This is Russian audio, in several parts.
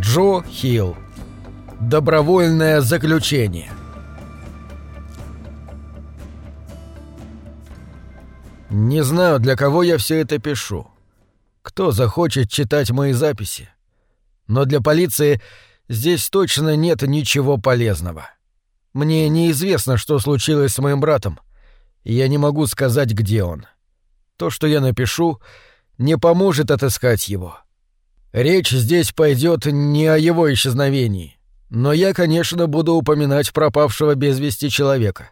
Джо Хилл. Добровольное заключение. Не знаю, для кого я все это пишу. Кто захочет читать мои записи? Но для полиции здесь точно нет ничего полезного. Мне неизвестно, что случилось с моим братом, я не могу сказать, где он. То, что я напишу, не поможет отыскать его. Речь здесь пойдет не о его исчезновении, но я, конечно, буду упоминать пропавшего без вести человека.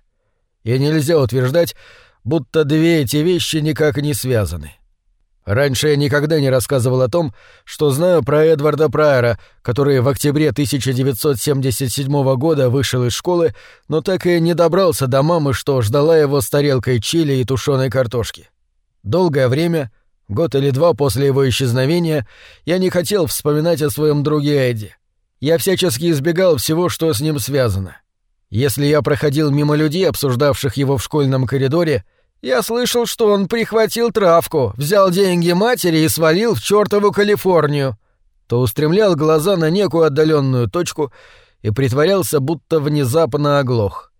И нельзя утверждать, будто две эти вещи никак не связаны. Раньше я никогда не рассказывал о том, что знаю про Эдварда Прайера, который в октябре 1977 года вышел из школы, но так и не добрался до мамы, что ждала его с тарелкой чили и тушеной картошки. Долгое время — Год или два после его исчезновения я не хотел вспоминать о своем друге Эдди. Я всячески избегал всего, что с ним связано. Если я проходил мимо людей, обсуждавших его в школьном коридоре, я слышал, что он прихватил травку, взял деньги матери и свалил в чертову Калифорнию, то устремлял глаза на некую отдаленную точку и притворялся, будто внезапно оглох.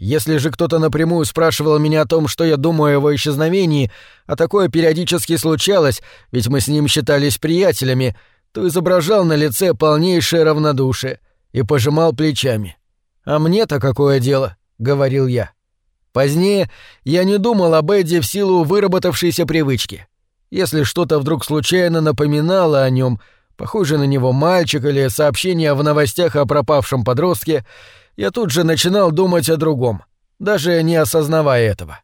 Если же кто-то напрямую спрашивал меня о том, что я думаю о его исчезновении, а такое периодически случалось, ведь мы с ним считались приятелями, то изображал на лице полнейшее равнодушие и пожимал плечами. «А мне-то какое дело?» — говорил я. Позднее я не думал об Эдди в силу выработавшейся привычки. Если что-то вдруг случайно напоминало о нем, похоже на него мальчик или сообщение в новостях о пропавшем подростке, я тут же начинал думать о другом, даже не осознавая этого.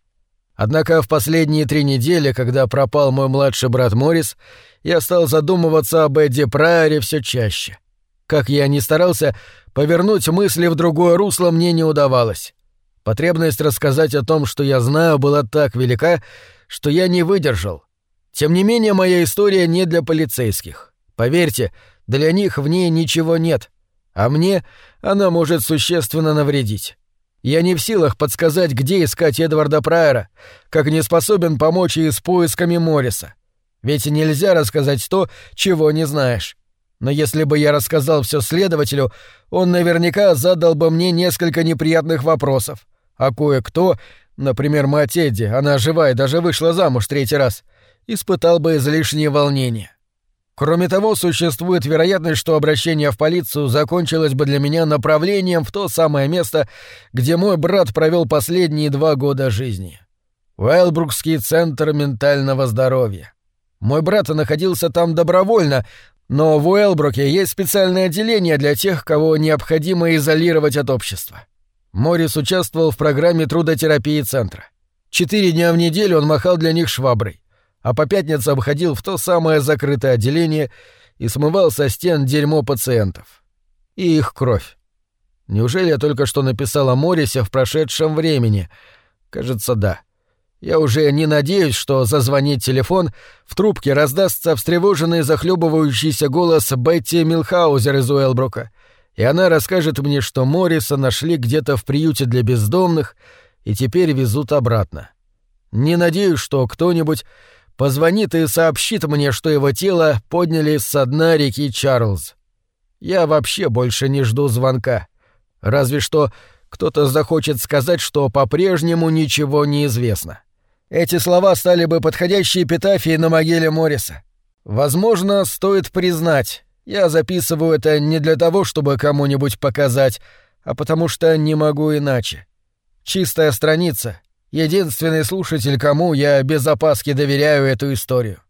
Однако в последние три недели, когда пропал мой младший брат Морис, я стал задумываться об Эдди Прайере все чаще. Как я ни старался, повернуть мысли в другое русло мне не удавалось. Потребность рассказать о том, что я знаю, была так велика, что я не выдержал. Тем не менее, моя история не для полицейских. Поверьте, для них в ней ничего нет — а мне она может существенно навредить. Я не в силах подсказать, где искать Эдварда Прайера, как не способен помочь и с поисками Морриса. Ведь нельзя рассказать то, чего не знаешь. Но если бы я рассказал все следователю, он наверняка задал бы мне несколько неприятных вопросов. А кое-кто, например, мать Эдди, она жива и даже вышла замуж третий раз, испытал бы излишнее волнение. Кроме того, существует вероятность, что обращение в полицию закончилось бы для меня направлением в то самое место, где мой брат провел последние два года жизни. Уэлбрукский центр ментального здоровья. Мой брат находился там добровольно, но в Уэлбруке есть специальное отделение для тех, кого необходимо изолировать от общества. Морис участвовал в программе трудотерапии центра. Четыре дня в неделю он махал для них шваброй а по пятницам ходил в то самое закрытое отделение и смывал со стен дерьмо пациентов. И их кровь. Неужели я только что написал о Морисе в прошедшем времени? Кажется, да. Я уже не надеюсь, что зазвонит телефон, в трубке раздастся встревоженный захлебывающийся голос Бетти Милхаузер из Уэлбрука, и она расскажет мне, что Морриса нашли где-то в приюте для бездомных и теперь везут обратно. Не надеюсь, что кто-нибудь позвонит и сообщит мне, что его тело подняли с дна реки Чарльз. Я вообще больше не жду звонка. Разве что кто-то захочет сказать, что по-прежнему ничего не известно. Эти слова стали бы подходящей эпитафией на могиле Морриса. Возможно, стоит признать, я записываю это не для того, чтобы кому-нибудь показать, а потому что не могу иначе. Чистая страница, единственный слушатель, кому я без опаски доверяю эту историю.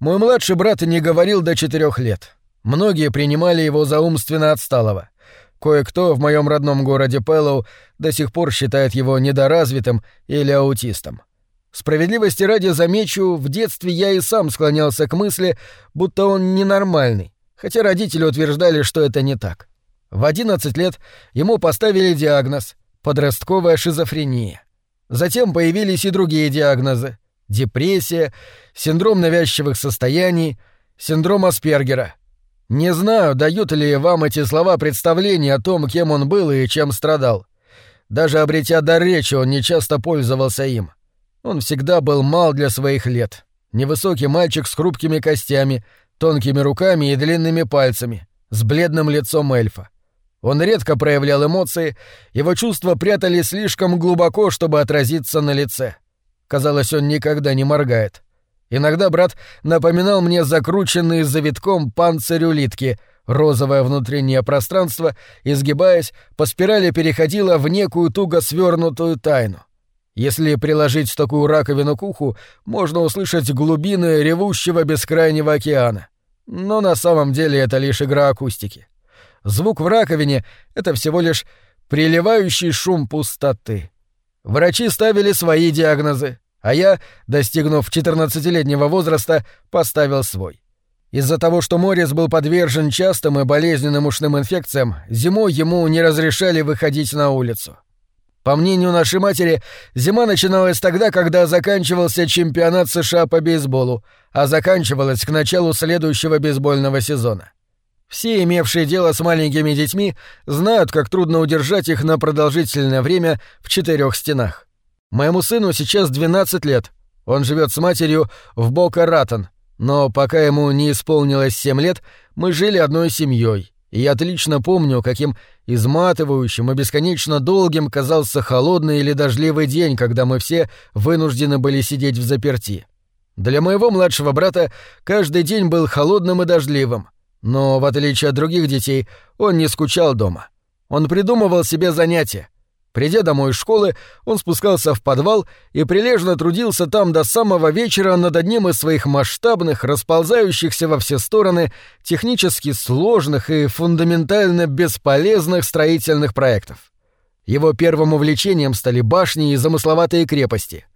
Мой младший брат не говорил до четырех лет. Многие принимали его за умственно отсталого. Кое-кто в моем родном городе Пэллоу до сих пор считает его недоразвитым или аутистом. Справедливости ради замечу, в детстве я и сам склонялся к мысли, будто он ненормальный, хотя родители утверждали, что это не так. В 11 лет ему поставили диагноз — подростковая шизофрения. Затем появились и другие диагнозы — депрессия, синдром навязчивых состояний, синдром Аспергера. Не знаю, дают ли вам эти слова представление о том, кем он был и чем страдал. Даже обретя дар речи, он нечасто пользовался им. Он всегда был мал для своих лет. Невысокий мальчик с хрупкими костями, тонкими руками и длинными пальцами, с бледным лицом эльфа. Он редко проявлял эмоции, его чувства прятали слишком глубоко, чтобы отразиться на лице. Казалось, он никогда не моргает. Иногда брат напоминал мне закрученный завитком панцирь улитки, розовое внутреннее пространство, изгибаясь, по спирали переходило в некую туго свернутую тайну. Если приложить такую раковину к уху, можно услышать глубины ревущего бескрайнего океана. Но на самом деле это лишь игра акустики. Звук в раковине — это всего лишь приливающий шум пустоты. Врачи ставили свои диагнозы, а я, достигнув 14-летнего возраста, поставил свой. Из-за того, что Моррис был подвержен частым и болезненным ушным инфекциям, зимой ему не разрешали выходить на улицу. По мнению нашей матери, зима начиналась тогда, когда заканчивался чемпионат США по бейсболу, а заканчивалась к началу следующего бейсбольного сезона. Все, имевшие дело с маленькими детьми, знают, как трудно удержать их на продолжительное время в четырех стенах. Моему сыну сейчас 12 лет. Он живет с матерью в Бока-Ратон, но пока ему не исполнилось 7 лет, мы жили одной семьей. И я отлично помню, каким изматывающим и бесконечно долгим казался холодный или дождливый день, когда мы все вынуждены были сидеть в заперти. Для моего младшего брата каждый день был холодным и дождливым, но, в отличие от других детей, он не скучал дома. Он придумывал себе занятия, Придя домой из школы, он спускался в подвал и прилежно трудился там до самого вечера над одним из своих масштабных, расползающихся во все стороны, технически сложных и фундаментально бесполезных строительных проектов. Его первым увлечением стали башни и замысловатые крепости.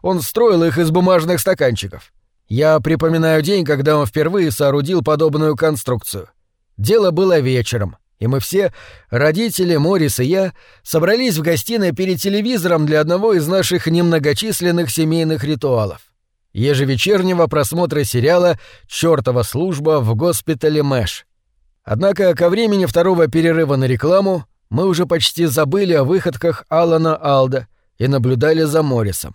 Он строил их из бумажных стаканчиков. Я припоминаю день, когда он впервые соорудил подобную конструкцию. Дело было вечером и мы все, родители, Морис и я, собрались в гостиной перед телевизором для одного из наших немногочисленных семейных ритуалов — ежевечернего просмотра сериала «Чёртова служба в госпитале Мэш». Однако ко времени второго перерыва на рекламу мы уже почти забыли о выходках Алана Алда и наблюдали за Моррисом.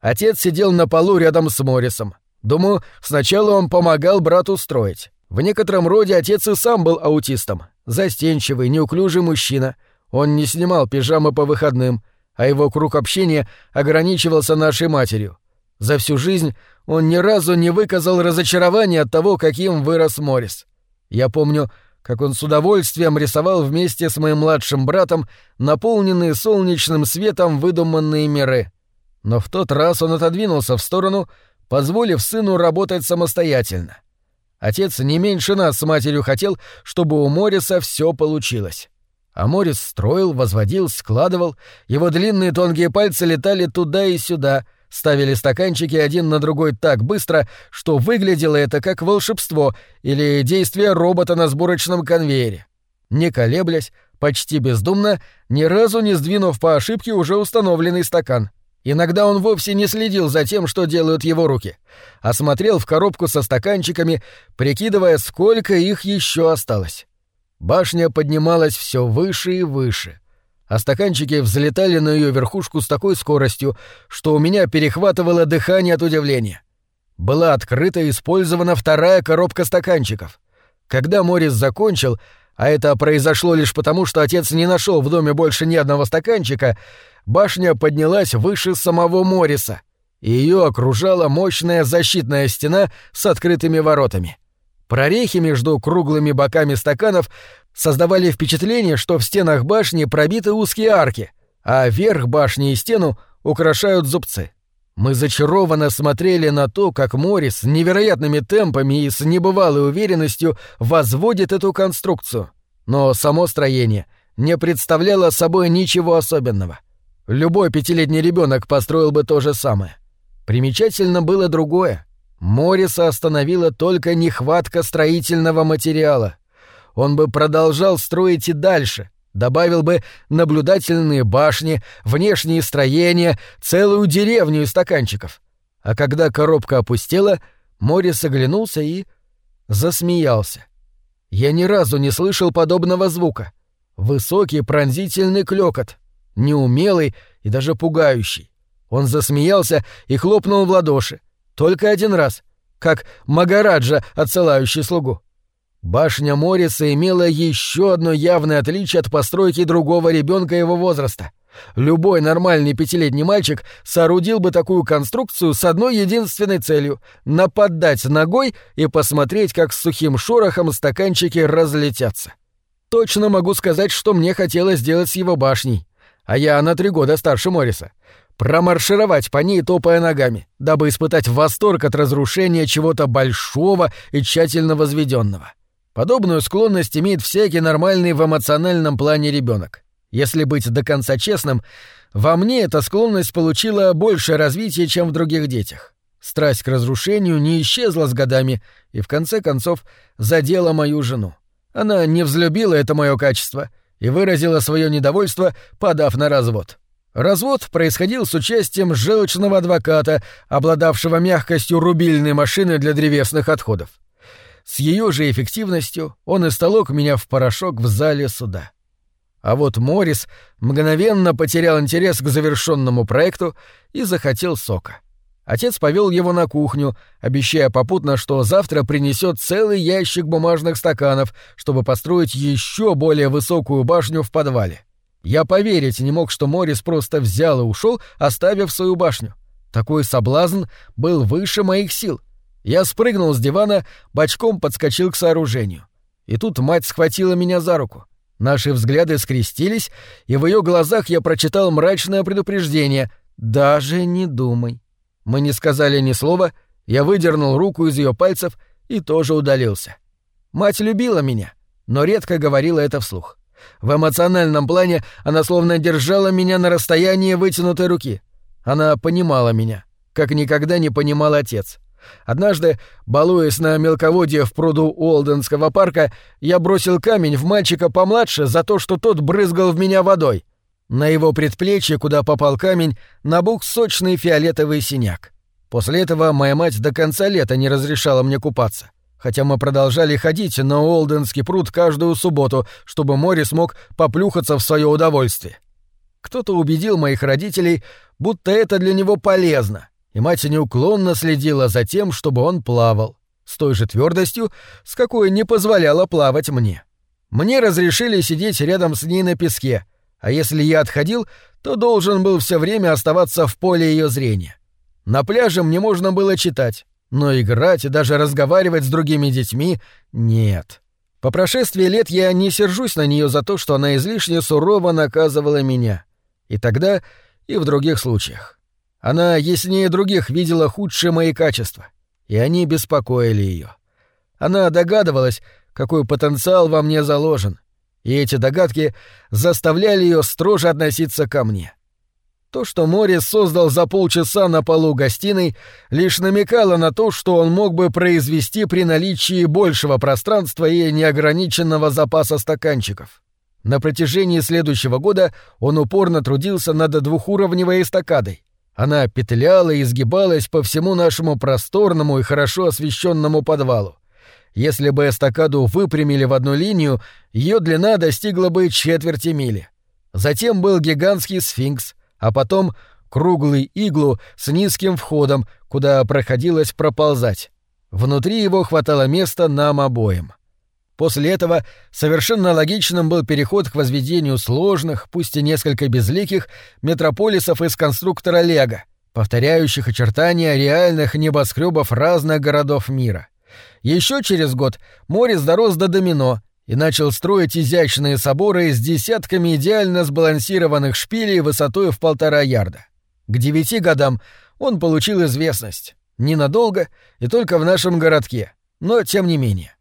Отец сидел на полу рядом с Моррисом. Думаю, сначала он помогал брату строить. В некотором роде отец и сам был аутистом, Застенчивый, неуклюжий мужчина. Он не снимал пижамы по выходным, а его круг общения ограничивался нашей матерью. За всю жизнь он ни разу не выказал разочарования от того, каким вырос Морис. Я помню, как он с удовольствием рисовал вместе с моим младшим братом наполненные солнечным светом выдуманные миры. Но в тот раз он отодвинулся в сторону, позволив сыну работать самостоятельно. Отец не меньше нас с матерью хотел, чтобы у Мориса все получилось. А Морис строил, возводил, складывал, его длинные тонкие пальцы летали туда и сюда, ставили стаканчики один на другой так быстро, что выглядело это как волшебство или действие робота на сборочном конвейере. Не колеблясь, почти бездумно, ни разу не сдвинув по ошибке уже установленный стакан. Иногда он вовсе не следил за тем, что делают его руки, а смотрел в коробку со стаканчиками, прикидывая, сколько их еще осталось. Башня поднималась все выше и выше, а стаканчики взлетали на ее верхушку с такой скоростью, что у меня перехватывало дыхание от удивления. Была открыта и использована вторая коробка стаканчиков. Когда Морис закончил, а это произошло лишь потому, что отец не нашел в доме больше ни одного стаканчика, башня поднялась выше самого Морриса, и ее окружала мощная защитная стена с открытыми воротами. Прорехи между круглыми боками стаканов создавали впечатление, что в стенах башни пробиты узкие арки, а верх башни и стену украшают зубцы. Мы зачарованно смотрели на то, как Моррис невероятными темпами и с небывалой уверенностью возводит эту конструкцию. Но само строение не представляло собой ничего особенного. Любой пятилетний ребенок построил бы то же самое. Примечательно было другое. Морриса остановила только нехватка строительного материала. Он бы продолжал строить и дальше, добавил бы наблюдательные башни, внешние строения, целую деревню из стаканчиков. А когда коробка опустела, Моррис оглянулся и засмеялся. Я ни разу не слышал подобного звука. Высокий пронзительный клёкот — неумелый и даже пугающий. Он засмеялся и хлопнул в ладоши. Только один раз, как Магараджа, отсылающий слугу. Башня Морриса имела еще одно явное отличие от постройки другого ребенка его возраста. Любой нормальный пятилетний мальчик соорудил бы такую конструкцию с одной единственной целью — нападать ногой и посмотреть, как с сухим шорохом стаканчики разлетятся. Точно могу сказать, что мне хотелось сделать с его башней. А я на три года старше Морриса. Промаршировать по ней, топая ногами, дабы испытать восторг от разрушения чего-то большого и тщательно возведенного. Подобную склонность имеет всякий нормальный в эмоциональном плане ребенок. Если быть до конца честным, во мне эта склонность получила большее развитие, чем в других детях. Страсть к разрушению не исчезла с годами и, в конце концов, задела мою жену. Она не взлюбила это мое качество и выразила свое недовольство, подав на развод. Развод происходил с участием желчного адвоката, обладавшего мягкостью рубильной машины для древесных отходов. С ее же эффективностью он истолок меня в порошок в зале суда. А вот Морис мгновенно потерял интерес к завершенному проекту и захотел сока. Отец повел его на кухню, обещая попутно, что завтра принесет целый ящик бумажных стаканов, чтобы построить еще более высокую башню в подвале. Я поверить не мог, что Морис просто взял и ушел, оставив свою башню. Такой соблазн был выше моих сил. Я спрыгнул с дивана, бочком подскочил к сооружению. И тут мать схватила меня за руку. Наши взгляды скрестились, и в ее глазах я прочитал мрачное предупреждение «Даже не думай». Мы не сказали ни слова, я выдернул руку из ее пальцев и тоже удалился. Мать любила меня, но редко говорила это вслух. В эмоциональном плане она словно держала меня на расстоянии вытянутой руки. Она понимала меня, как никогда не понимал отец. Однажды, балуясь на мелководье в пруду Уолденского парка, я бросил камень в мальчика помладше за то, что тот брызгал в меня водой. На его предплечье, куда попал камень, набух сочный фиолетовый синяк. После этого моя мать до конца лета не разрешала мне купаться, хотя мы продолжали ходить на Уолденский пруд каждую субботу, чтобы море смог поплюхаться в свое удовольствие. Кто-то убедил моих родителей, будто это для него полезно — и мать неуклонно следила за тем, чтобы он плавал, с той же твердостью, с какой не позволяла плавать мне. Мне разрешили сидеть рядом с ней на песке, а если я отходил, то должен был все время оставаться в поле ее зрения. На пляже мне можно было читать, но играть и даже разговаривать с другими детьми — нет. По прошествии лет я не сержусь на нее за то, что она излишне сурово наказывала меня. И тогда, и в других случаях. Она яснее других видела худшие мои качества, и они беспокоили ее. Она догадывалась, какой потенциал во мне заложен, и эти догадки заставляли ее строже относиться ко мне. То, что Морис создал за полчаса на полу гостиной, лишь намекало на то, что он мог бы произвести при наличии большего пространства и неограниченного запаса стаканчиков. На протяжении следующего года он упорно трудился над двухуровневой эстакадой, она петляла и изгибалась по всему нашему просторному и хорошо освещенному подвалу. Если бы эстакаду выпрямили в одну линию, ее длина достигла бы четверти мили. Затем был гигантский сфинкс, а потом круглый иглу с низким входом, куда проходилось проползать. Внутри его хватало места нам обоим. После этого совершенно логичным был переход к возведению сложных, пусть и несколько безликих, метрополисов из конструктора Лего, повторяющих очертания реальных небоскребов разных городов мира. Еще через год Морис дорос до домино и начал строить изящные соборы с десятками идеально сбалансированных шпилей высотой в полтора ярда. К девяти годам он получил известность. Ненадолго и только в нашем городке, но тем не менее.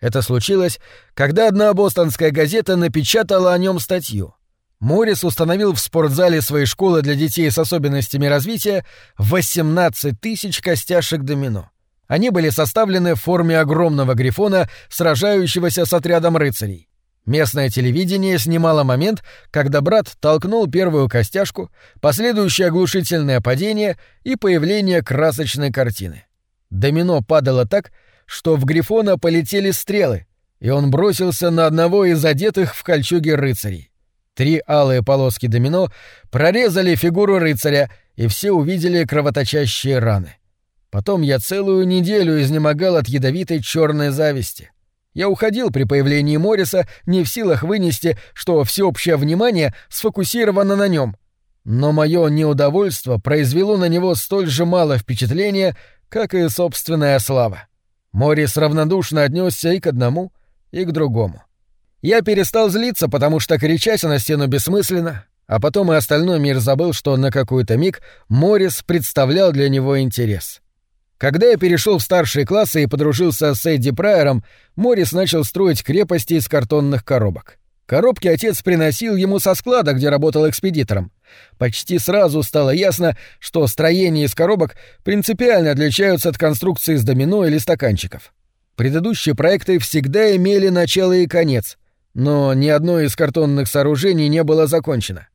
Это случилось, когда одна бостонская газета напечатала о нем статью. Моррис установил в спортзале своей школы для детей с особенностями развития 18 тысяч костяшек домино. Они были составлены в форме огромного грифона, сражающегося с отрядом рыцарей. Местное телевидение снимало момент, когда брат толкнул первую костяшку, последующее оглушительное падение и появление красочной картины. Домино падало так, что в Грифона полетели стрелы, и он бросился на одного из одетых в кольчуге рыцарей. Три алые полоски домино прорезали фигуру рыцаря, и все увидели кровоточащие раны. Потом я целую неделю изнемогал от ядовитой черной зависти. Я уходил при появлении Морриса, не в силах вынести, что всеобщее внимание сфокусировано на нем. Но мое неудовольство произвело на него столь же мало впечатления, как и собственная слава. Моррис равнодушно отнесся и к одному, и к другому. Я перестал злиться, потому что, кричась на стену бессмысленно, а потом и остальной мир забыл, что на какой-то миг Моррис представлял для него интерес. Когда я перешел в старшие классы и подружился с Эдди Прайером, Моррис начал строить крепости из картонных коробок. Коробки отец приносил ему со склада, где работал экспедитором. Почти сразу стало ясно, что строения из коробок принципиально отличаются от конструкции из домино или стаканчиков. Предыдущие проекты всегда имели начало и конец, но ни одно из картонных сооружений не было закончено.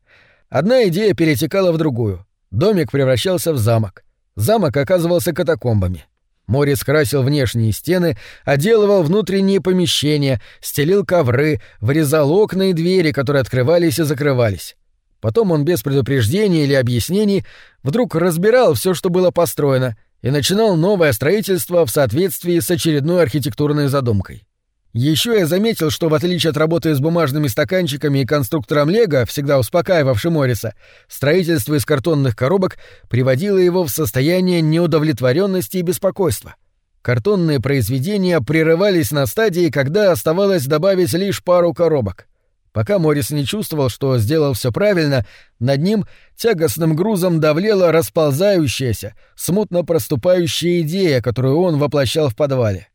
Одна идея перетекала в другую. Домик превращался в замок. Замок оказывался катакомбами. Морис красил внешние стены, отделывал внутренние помещения, стелил ковры, вырезал окна и двери, которые открывались и закрывались. Потом он без предупреждения или объяснений вдруг разбирал все, что было построено, и начинал новое строительство в соответствии с очередной архитектурной задумкой. Еще я заметил, что в отличие от работы с бумажными стаканчиками и конструктором Лего, всегда успокаивавшим Морриса, строительство из картонных коробок приводило его в состояние неудовлетворенности и беспокойства. Картонные произведения прерывались на стадии, когда оставалось добавить лишь пару коробок. Пока Моррис не чувствовал, что сделал все правильно, над ним тягостным грузом давлела расползающаяся, смутно проступающая идея, которую он воплощал в подвале.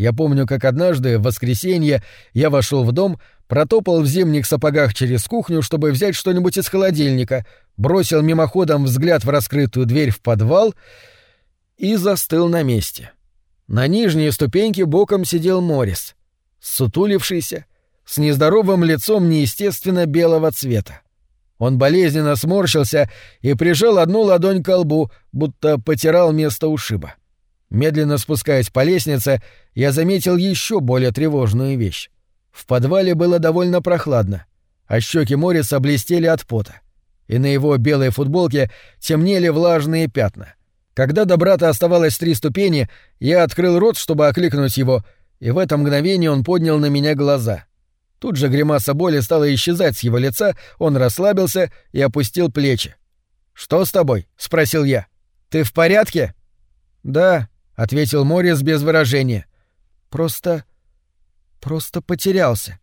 Я помню, как однажды, в воскресенье, я вошел в дом, протопал в зимних сапогах через кухню, чтобы взять что-нибудь из холодильника, бросил мимоходом взгляд в раскрытую дверь в подвал и застыл на месте. На нижней ступеньке боком сидел Морис, сутулившийся, с нездоровым лицом неестественно белого цвета. Он болезненно сморщился и прижал одну ладонь к лбу, будто потирал место ушиба. Медленно спускаясь по лестнице, я заметил еще более тревожную вещь. В подвале было довольно прохладно, а щеки Морриса блестели от пота. И на его белой футболке темнели влажные пятна. Когда до брата оставалось три ступени, я открыл рот, чтобы окликнуть его, и в это мгновение он поднял на меня глаза. Тут же гримаса боли стала исчезать с его лица, он расслабился и опустил плечи. «Что с тобой?» — спросил я. «Ты в порядке?» «Да», ответил Морис без выражения. Просто просто потерялся.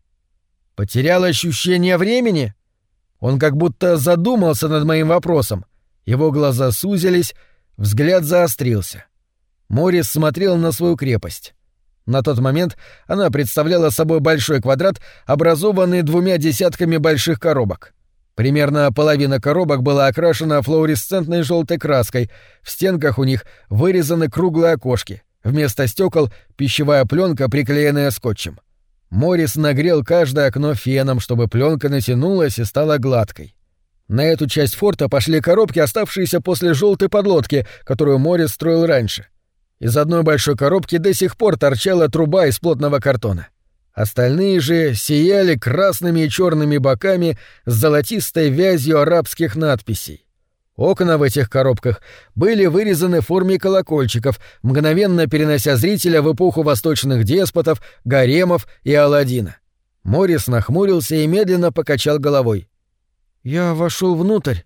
Потерял ощущение времени? Он как будто задумался над моим вопросом. Его глаза сузились, взгляд заострился. Морис смотрел на свою крепость. На тот момент она представляла собой большой квадрат, образованный двумя десятками больших коробок. Примерно половина коробок была окрашена флуоресцентной желтой краской, в стенках у них вырезаны круглые окошки, вместо стекол пищевая пленка, приклеенная скотчем. Морис нагрел каждое окно феном, чтобы пленка натянулась и стала гладкой. На эту часть форта пошли коробки, оставшиеся после желтой подлодки, которую Морис строил раньше. Из одной большой коробки до сих пор торчала труба из плотного картона. Остальные же сияли красными и черными боками с золотистой вязью арабских надписей. Окна в этих коробках были вырезаны в форме колокольчиков, мгновенно перенося зрителя в эпоху восточных деспотов, гаремов и Аладдина. Морис нахмурился и медленно покачал головой. Я вошел внутрь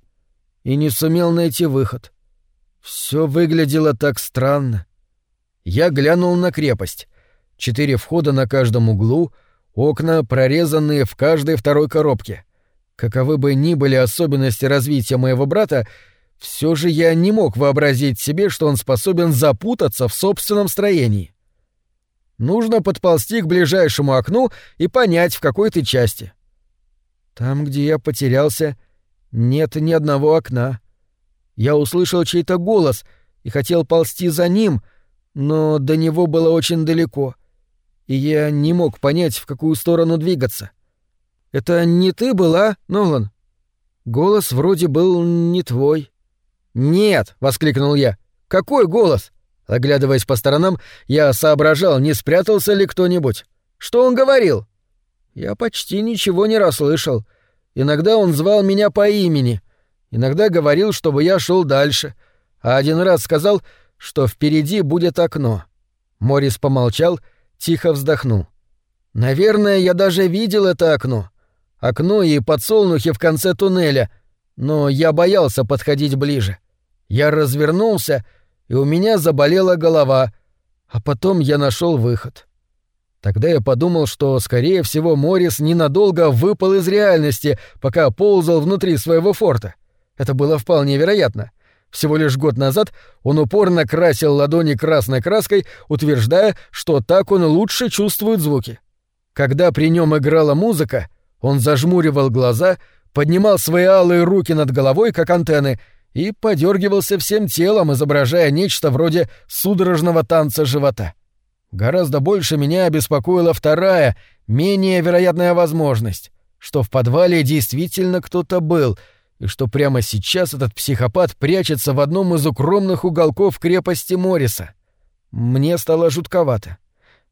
и не сумел найти выход. Все выглядело так странно. Я глянул на крепость четыре входа на каждом углу, окна, прорезанные в каждой второй коробке. Каковы бы ни были особенности развития моего брата, все же я не мог вообразить себе, что он способен запутаться в собственном строении. Нужно подползти к ближайшему окну и понять, в какой ты части. Там, где я потерялся, нет ни одного окна. Я услышал чей-то голос и хотел ползти за ним, но до него было очень далеко и я не мог понять, в какую сторону двигаться. «Это не ты была, Нолан?» «Голос вроде был не твой». «Нет!» — воскликнул я. «Какой голос?» Оглядываясь по сторонам, я соображал, не спрятался ли кто-нибудь. «Что он говорил?» «Я почти ничего не расслышал. Иногда он звал меня по имени, иногда говорил, чтобы я шел дальше, а один раз сказал, что впереди будет окно». Морис помолчал тихо вздохнул. Наверное, я даже видел это окно. Окно и подсолнухи в конце туннеля, но я боялся подходить ближе. Я развернулся, и у меня заболела голова, а потом я нашел выход. Тогда я подумал, что, скорее всего, Морис ненадолго выпал из реальности, пока ползал внутри своего форта. Это было вполне вероятно. Всего лишь год назад он упорно красил ладони красной краской, утверждая, что так он лучше чувствует звуки. Когда при нем играла музыка, он зажмуривал глаза, поднимал свои алые руки над головой, как антенны, и подергивался всем телом, изображая нечто вроде судорожного танца живота. Гораздо больше меня обеспокоила вторая, менее вероятная возможность, что в подвале действительно кто-то был, и что прямо сейчас этот психопат прячется в одном из укромных уголков крепости Мориса. Мне стало жутковато.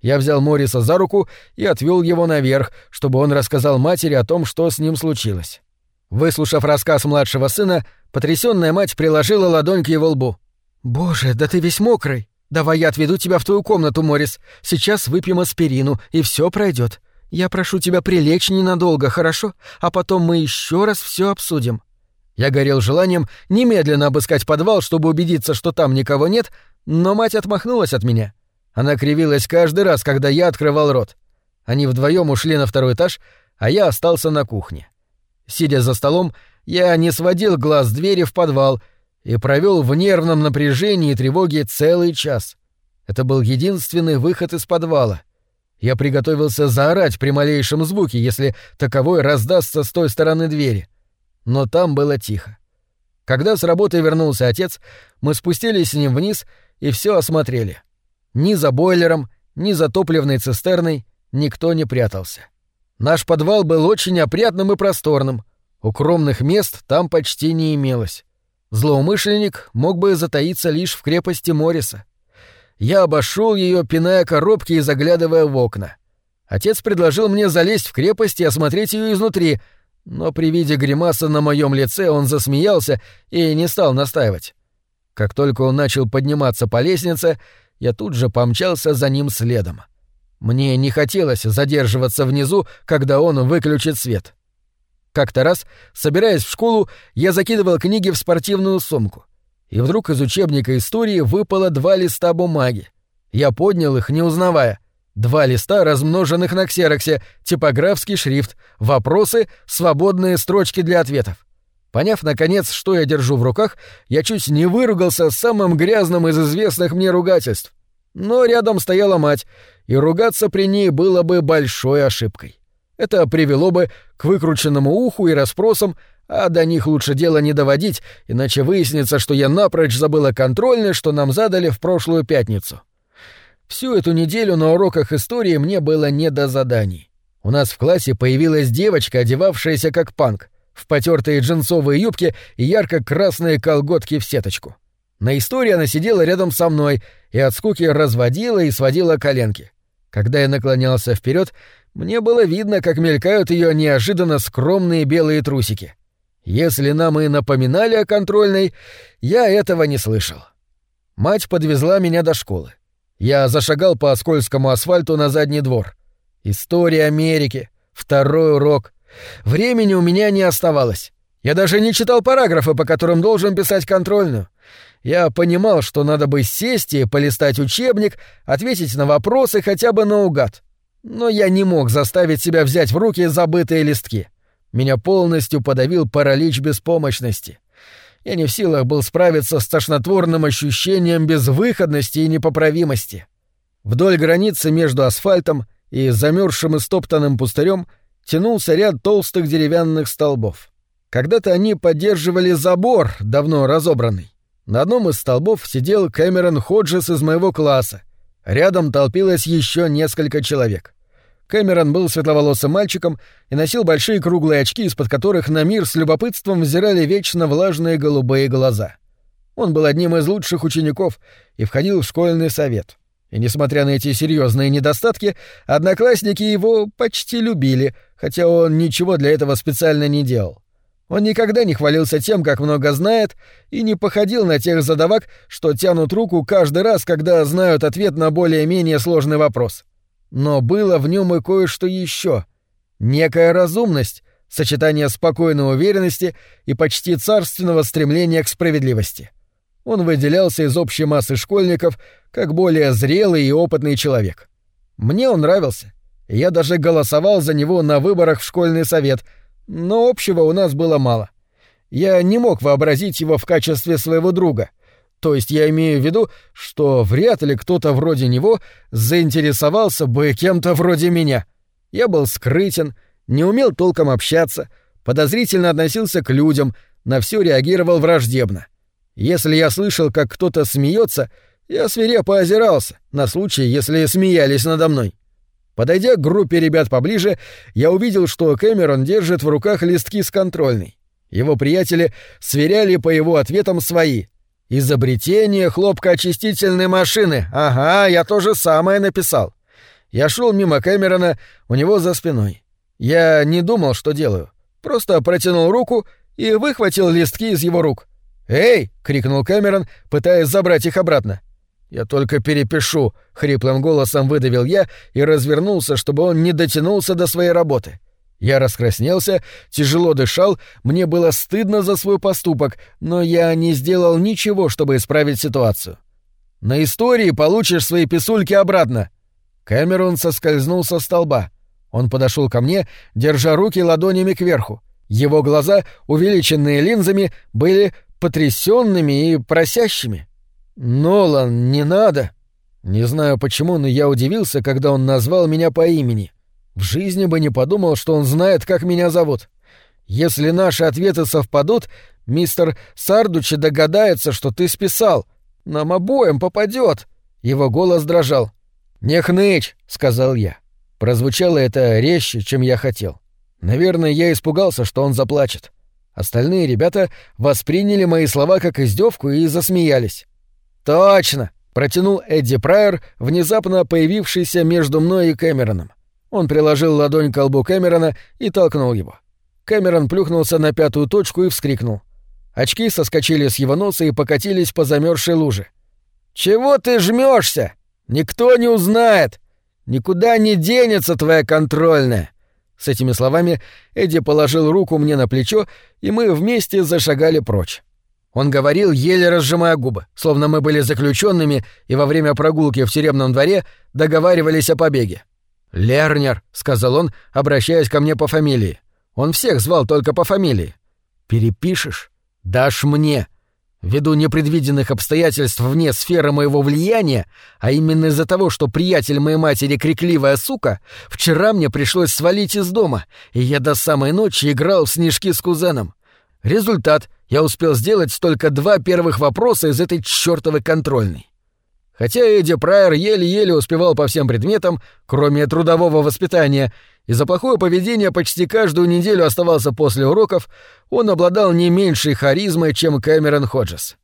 Я взял Мориса за руку и отвел его наверх, чтобы он рассказал матери о том, что с ним случилось. Выслушав рассказ младшего сына, потрясённая мать приложила ладонь к его лбу. «Боже, да ты весь мокрый! Давай я отведу тебя в твою комнату, Морис. Сейчас выпьем аспирину, и все пройдет. Я прошу тебя прилечь ненадолго, хорошо? А потом мы еще раз все обсудим». Я горел желанием немедленно обыскать подвал, чтобы убедиться, что там никого нет, но мать отмахнулась от меня. Она кривилась каждый раз, когда я открывал рот. Они вдвоем ушли на второй этаж, а я остался на кухне. Сидя за столом, я не сводил глаз двери в подвал и провел в нервном напряжении и тревоге целый час. Это был единственный выход из подвала. Я приготовился заорать при малейшем звуке, если таковой раздастся с той стороны двери. Но там было тихо. Когда с работы вернулся отец, мы спустились с ним вниз и все осмотрели. Ни за бойлером, ни за топливной цистерной никто не прятался. Наш подвал был очень опрятным и просторным. Укромных мест там почти не имелось. Злоумышленник мог бы затаиться лишь в крепости Морриса. Я обошел ее, пиная коробки и заглядывая в окна. Отец предложил мне залезть в крепость и осмотреть ее изнутри, но при виде гримаса на моем лице он засмеялся и не стал настаивать. Как только он начал подниматься по лестнице, я тут же помчался за ним следом. Мне не хотелось задерживаться внизу, когда он выключит свет. Как-то раз, собираясь в школу, я закидывал книги в спортивную сумку. И вдруг из учебника истории выпало два листа бумаги. Я поднял их, не узнавая. Два листа, размноженных на ксероксе, типографский шрифт, вопросы, свободные строчки для ответов. Поняв, наконец, что я держу в руках, я чуть не выругался самым грязным из известных мне ругательств. Но рядом стояла мать, и ругаться при ней было бы большой ошибкой. Это привело бы к выкрученному уху и расспросам, а до них лучше дело не доводить, иначе выяснится, что я напрочь забыла контрольное, что нам задали в прошлую пятницу. Всю эту неделю на уроках истории мне было не до заданий. У нас в классе появилась девочка, одевавшаяся как панк, в потертые джинсовые юбки и ярко-красные колготки в сеточку. На истории она сидела рядом со мной и от скуки разводила и сводила коленки. Когда я наклонялся вперед, мне было видно, как мелькают ее неожиданно скромные белые трусики. Если нам и напоминали о контрольной, я этого не слышал. Мать подвезла меня до школы. Я зашагал по скользкому асфальту на задний двор. История Америки. Второй урок. Времени у меня не оставалось. Я даже не читал параграфы, по которым должен писать контрольную. Я понимал, что надо бы сесть и полистать учебник, ответить на вопросы хотя бы наугад. Но я не мог заставить себя взять в руки забытые листки. Меня полностью подавил паралич беспомощности. Я не в силах был справиться с тошнотворным ощущением безвыходности и непоправимости. Вдоль границы между асфальтом и замерзшим и стоптанным пустырем тянулся ряд толстых деревянных столбов. Когда-то они поддерживали забор, давно разобранный. На одном из столбов сидел Кэмерон Ходжес из моего класса. Рядом толпилось еще несколько человек. Кэмерон был светловолосым мальчиком и носил большие круглые очки, из-под которых на мир с любопытством взирали вечно влажные голубые глаза. Он был одним из лучших учеников и входил в школьный совет. И несмотря на эти серьезные недостатки, одноклассники его почти любили, хотя он ничего для этого специально не делал. Он никогда не хвалился тем, как много знает, и не походил на тех задавак, что тянут руку каждый раз, когда знают ответ на более-менее сложный вопрос. Но было в нем и кое-что еще. Некая разумность, сочетание спокойной уверенности и почти царственного стремления к справедливости. Он выделялся из общей массы школьников как более зрелый и опытный человек. Мне он нравился, я даже голосовал за него на выборах в школьный совет, но общего у нас было мало. Я не мог вообразить его в качестве своего друга. То есть я имею в виду, что вряд ли кто-то вроде него заинтересовался бы кем-то вроде меня. Я был скрытен, не умел толком общаться, подозрительно относился к людям, на все реагировал враждебно. Если я слышал, как кто-то смеется, я свирепо озирался, на случай, если смеялись надо мной. Подойдя к группе ребят поближе, я увидел, что Кэмерон держит в руках листки с контрольной. Его приятели сверяли по его ответам свои. «Изобретение хлопкоочистительной машины. Ага, я то же самое написал». Я шел мимо Кэмерона, у него за спиной. Я не думал, что делаю. Просто протянул руку и выхватил листки из его рук. «Эй!» — крикнул Кэмерон, пытаясь забрать их обратно. «Я только перепишу», — хриплым голосом выдавил я и развернулся, чтобы он не дотянулся до своей работы. Я раскраснелся, тяжело дышал, мне было стыдно за свой поступок, но я не сделал ничего, чтобы исправить ситуацию. «На истории получишь свои писульки обратно». Кэмерон соскользнул со столба. Он подошел ко мне, держа руки ладонями кверху. Его глаза, увеличенные линзами, были потрясенными и просящими. «Нолан, не надо!» Не знаю почему, но я удивился, когда он назвал меня по имени. В жизни бы не подумал, что он знает, как меня зовут. Если наши ответы совпадут, мистер Сардучи догадается, что ты списал. Нам обоим попадет. Его голос дрожал. «Не хнычь», — сказал я. Прозвучало это резче, чем я хотел. Наверное, я испугался, что он заплачет. Остальные ребята восприняли мои слова как издевку и засмеялись. «Точно!» — протянул Эдди Прайер, внезапно появившийся между мной и Кэмероном. Он приложил ладонь к колбу Кэмерона и толкнул его. Кэмерон плюхнулся на пятую точку и вскрикнул. Очки соскочили с его носа и покатились по замерзшей луже. «Чего ты жмешься? Никто не узнает! Никуда не денется твоя контрольная!» С этими словами Эдди положил руку мне на плечо, и мы вместе зашагали прочь. Он говорил, еле разжимая губы, словно мы были заключенными и во время прогулки в тюремном дворе договаривались о побеге. «Лернер», — сказал он, обращаясь ко мне по фамилии. Он всех звал только по фамилии. «Перепишешь? Дашь мне. Ввиду непредвиденных обстоятельств вне сферы моего влияния, а именно из-за того, что приятель моей матери крикливая сука, вчера мне пришлось свалить из дома, и я до самой ночи играл в снежки с кузеном. Результат — я успел сделать только два первых вопроса из этой чёртовой контрольной. Хотя Эдди Прайер еле-еле успевал по всем предметам, кроме трудового воспитания, и за плохое поведение почти каждую неделю оставался после уроков, он обладал не меньшей харизмой, чем Кэмерон Ходжес.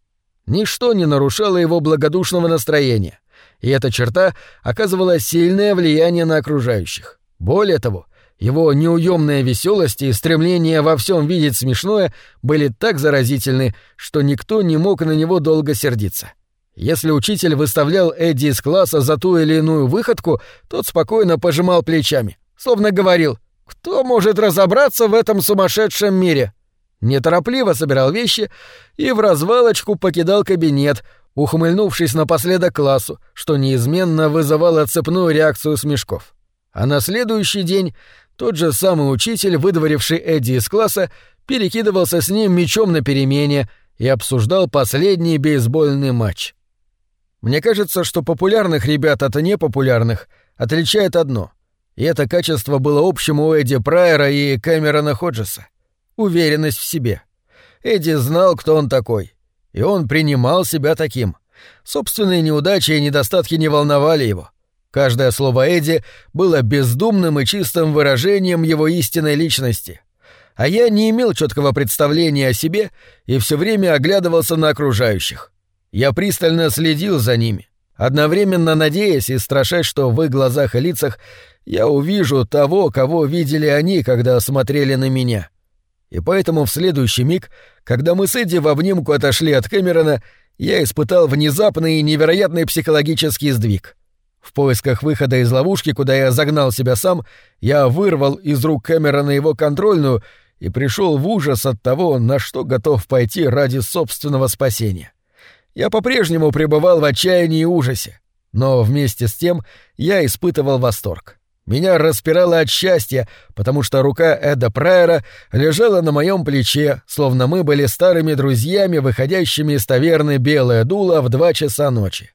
Ничто не нарушало его благодушного настроения, и эта черта оказывала сильное влияние на окружающих. Более того, его неуемная веселость и стремление во всем видеть смешное были так заразительны, что никто не мог на него долго сердиться. — если учитель выставлял Эдди из класса за ту или иную выходку, тот спокойно пожимал плечами, словно говорил «Кто может разобраться в этом сумасшедшем мире?» Неторопливо собирал вещи и в развалочку покидал кабинет, ухмыльнувшись напоследок классу, что неизменно вызывало цепную реакцию смешков. А на следующий день тот же самый учитель, выдворивший Эдди из класса, перекидывался с ним мечом на перемене и обсуждал последний бейсбольный матч. Мне кажется, что популярных ребят от непопулярных отличает одно. И это качество было общим у Эдди Прайера и Кэмерона Ходжеса. Уверенность в себе. Эдди знал, кто он такой. И он принимал себя таким. Собственные неудачи и недостатки не волновали его. Каждое слово Эдди было бездумным и чистым выражением его истинной личности. А я не имел четкого представления о себе и все время оглядывался на окружающих. Я пристально следил за ними, одновременно надеясь и страшась, что в их глазах и лицах я увижу того, кого видели они, когда смотрели на меня. И поэтому в следующий миг, когда мы с Эдди в обнимку отошли от Кэмерона, я испытал внезапный и невероятный психологический сдвиг. В поисках выхода из ловушки, куда я загнал себя сам, я вырвал из рук Кэмерона его контрольную и пришел в ужас от того, на что готов пойти ради собственного спасения. Я по-прежнему пребывал в отчаянии и ужасе, но вместе с тем я испытывал восторг. Меня распирало от счастья, потому что рука Эда Прайера лежала на моем плече, словно мы были старыми друзьями, выходящими из таверны «Белое дуло» в два часа ночи.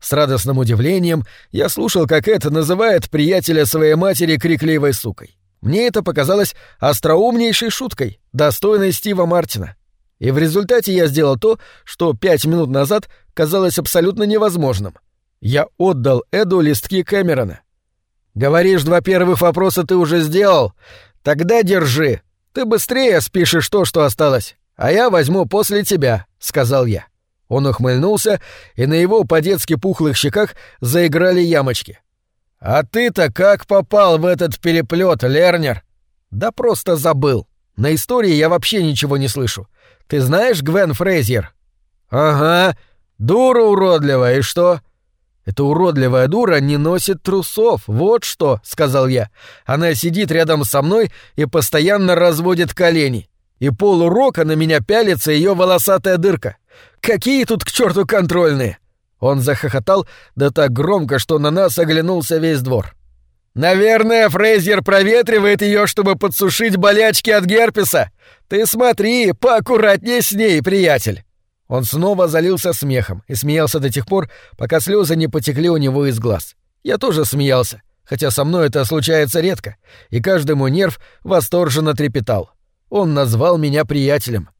С радостным удивлением я слушал, как Эд называет приятеля своей матери крикливой сукой. Мне это показалось остроумнейшей шуткой, достойной Стива Мартина. И в результате я сделал то, что пять минут назад казалось абсолютно невозможным. Я отдал Эду листки Кэмерона. Говоришь, два первых вопроса ты уже сделал? Тогда держи. Ты быстрее спишешь то, что осталось, а я возьму после тебя, сказал я. Он ухмыльнулся, и на его по-детски пухлых щеках заиграли ямочки. А ты-то как попал в этот переплет, Лернер? Да просто забыл. На истории я вообще ничего не слышу. Ты знаешь Гвен Фрейзер? Ага. Дура уродливая, и что? «Эта уродливая дура не носит трусов, вот что», — сказал я. «Она сидит рядом со мной и постоянно разводит колени. И полурока на меня пялится ее волосатая дырка. Какие тут к черту контрольные?» Он захохотал, да так громко, что на нас оглянулся весь двор. «Наверное, Фрейзер проветривает ее, чтобы подсушить болячки от герпеса. Ты смотри, поаккуратнее с ней, приятель». Он снова залился смехом и смеялся до тех пор, пока слезы не потекли у него из глаз. Я тоже смеялся, хотя со мной это случается редко, и каждый мой нерв восторженно трепетал. Он назвал меня приятелем.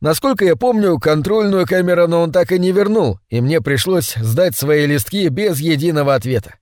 Насколько я помню, контрольную камеру он так и не вернул, и мне пришлось сдать свои листки без единого ответа.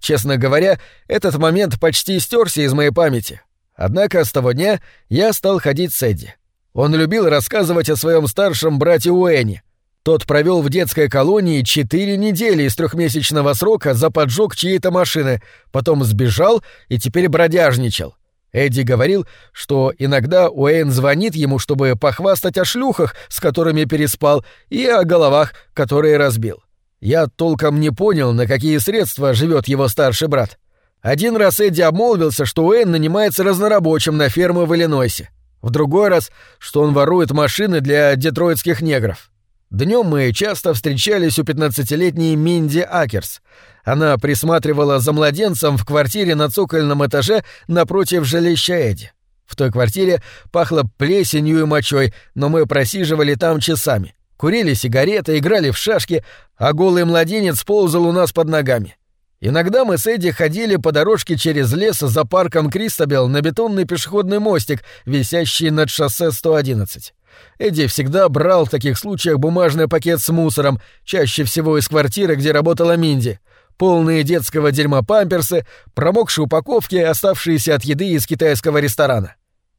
Честно говоря, этот момент почти стерся из моей памяти. Однако с того дня я стал ходить с Эдди. Он любил рассказывать о своем старшем брате Уэне. Тот провел в детской колонии четыре недели из трехмесячного срока за поджог чьей-то машины, потом сбежал и теперь бродяжничал. Эдди говорил, что иногда Уэйн звонит ему, чтобы похвастать о шлюхах, с которыми переспал, и о головах, которые разбил. Я толком не понял, на какие средства живет его старший брат. Один раз Эдди обмолвился, что Уэйн нанимается разнорабочим на ферму в Иллинойсе. В другой раз, что он ворует машины для детройтских негров. Днем мы часто встречались у пятнадцатилетней Минди Акерс. Она присматривала за младенцем в квартире на цокольном этаже напротив жилища Эдди. В той квартире пахло плесенью и мочой, но мы просиживали там часами. Курили сигареты, играли в шашки, а голый младенец ползал у нас под ногами. Иногда мы с Эдди ходили по дорожке через лес за парком Кристобел на бетонный пешеходный мостик, висящий над шоссе 111. Эдди всегда брал в таких случаях бумажный пакет с мусором, чаще всего из квартиры, где работала Минди. Полные детского дерьма памперсы, промокшие упаковки, оставшиеся от еды из китайского ресторана.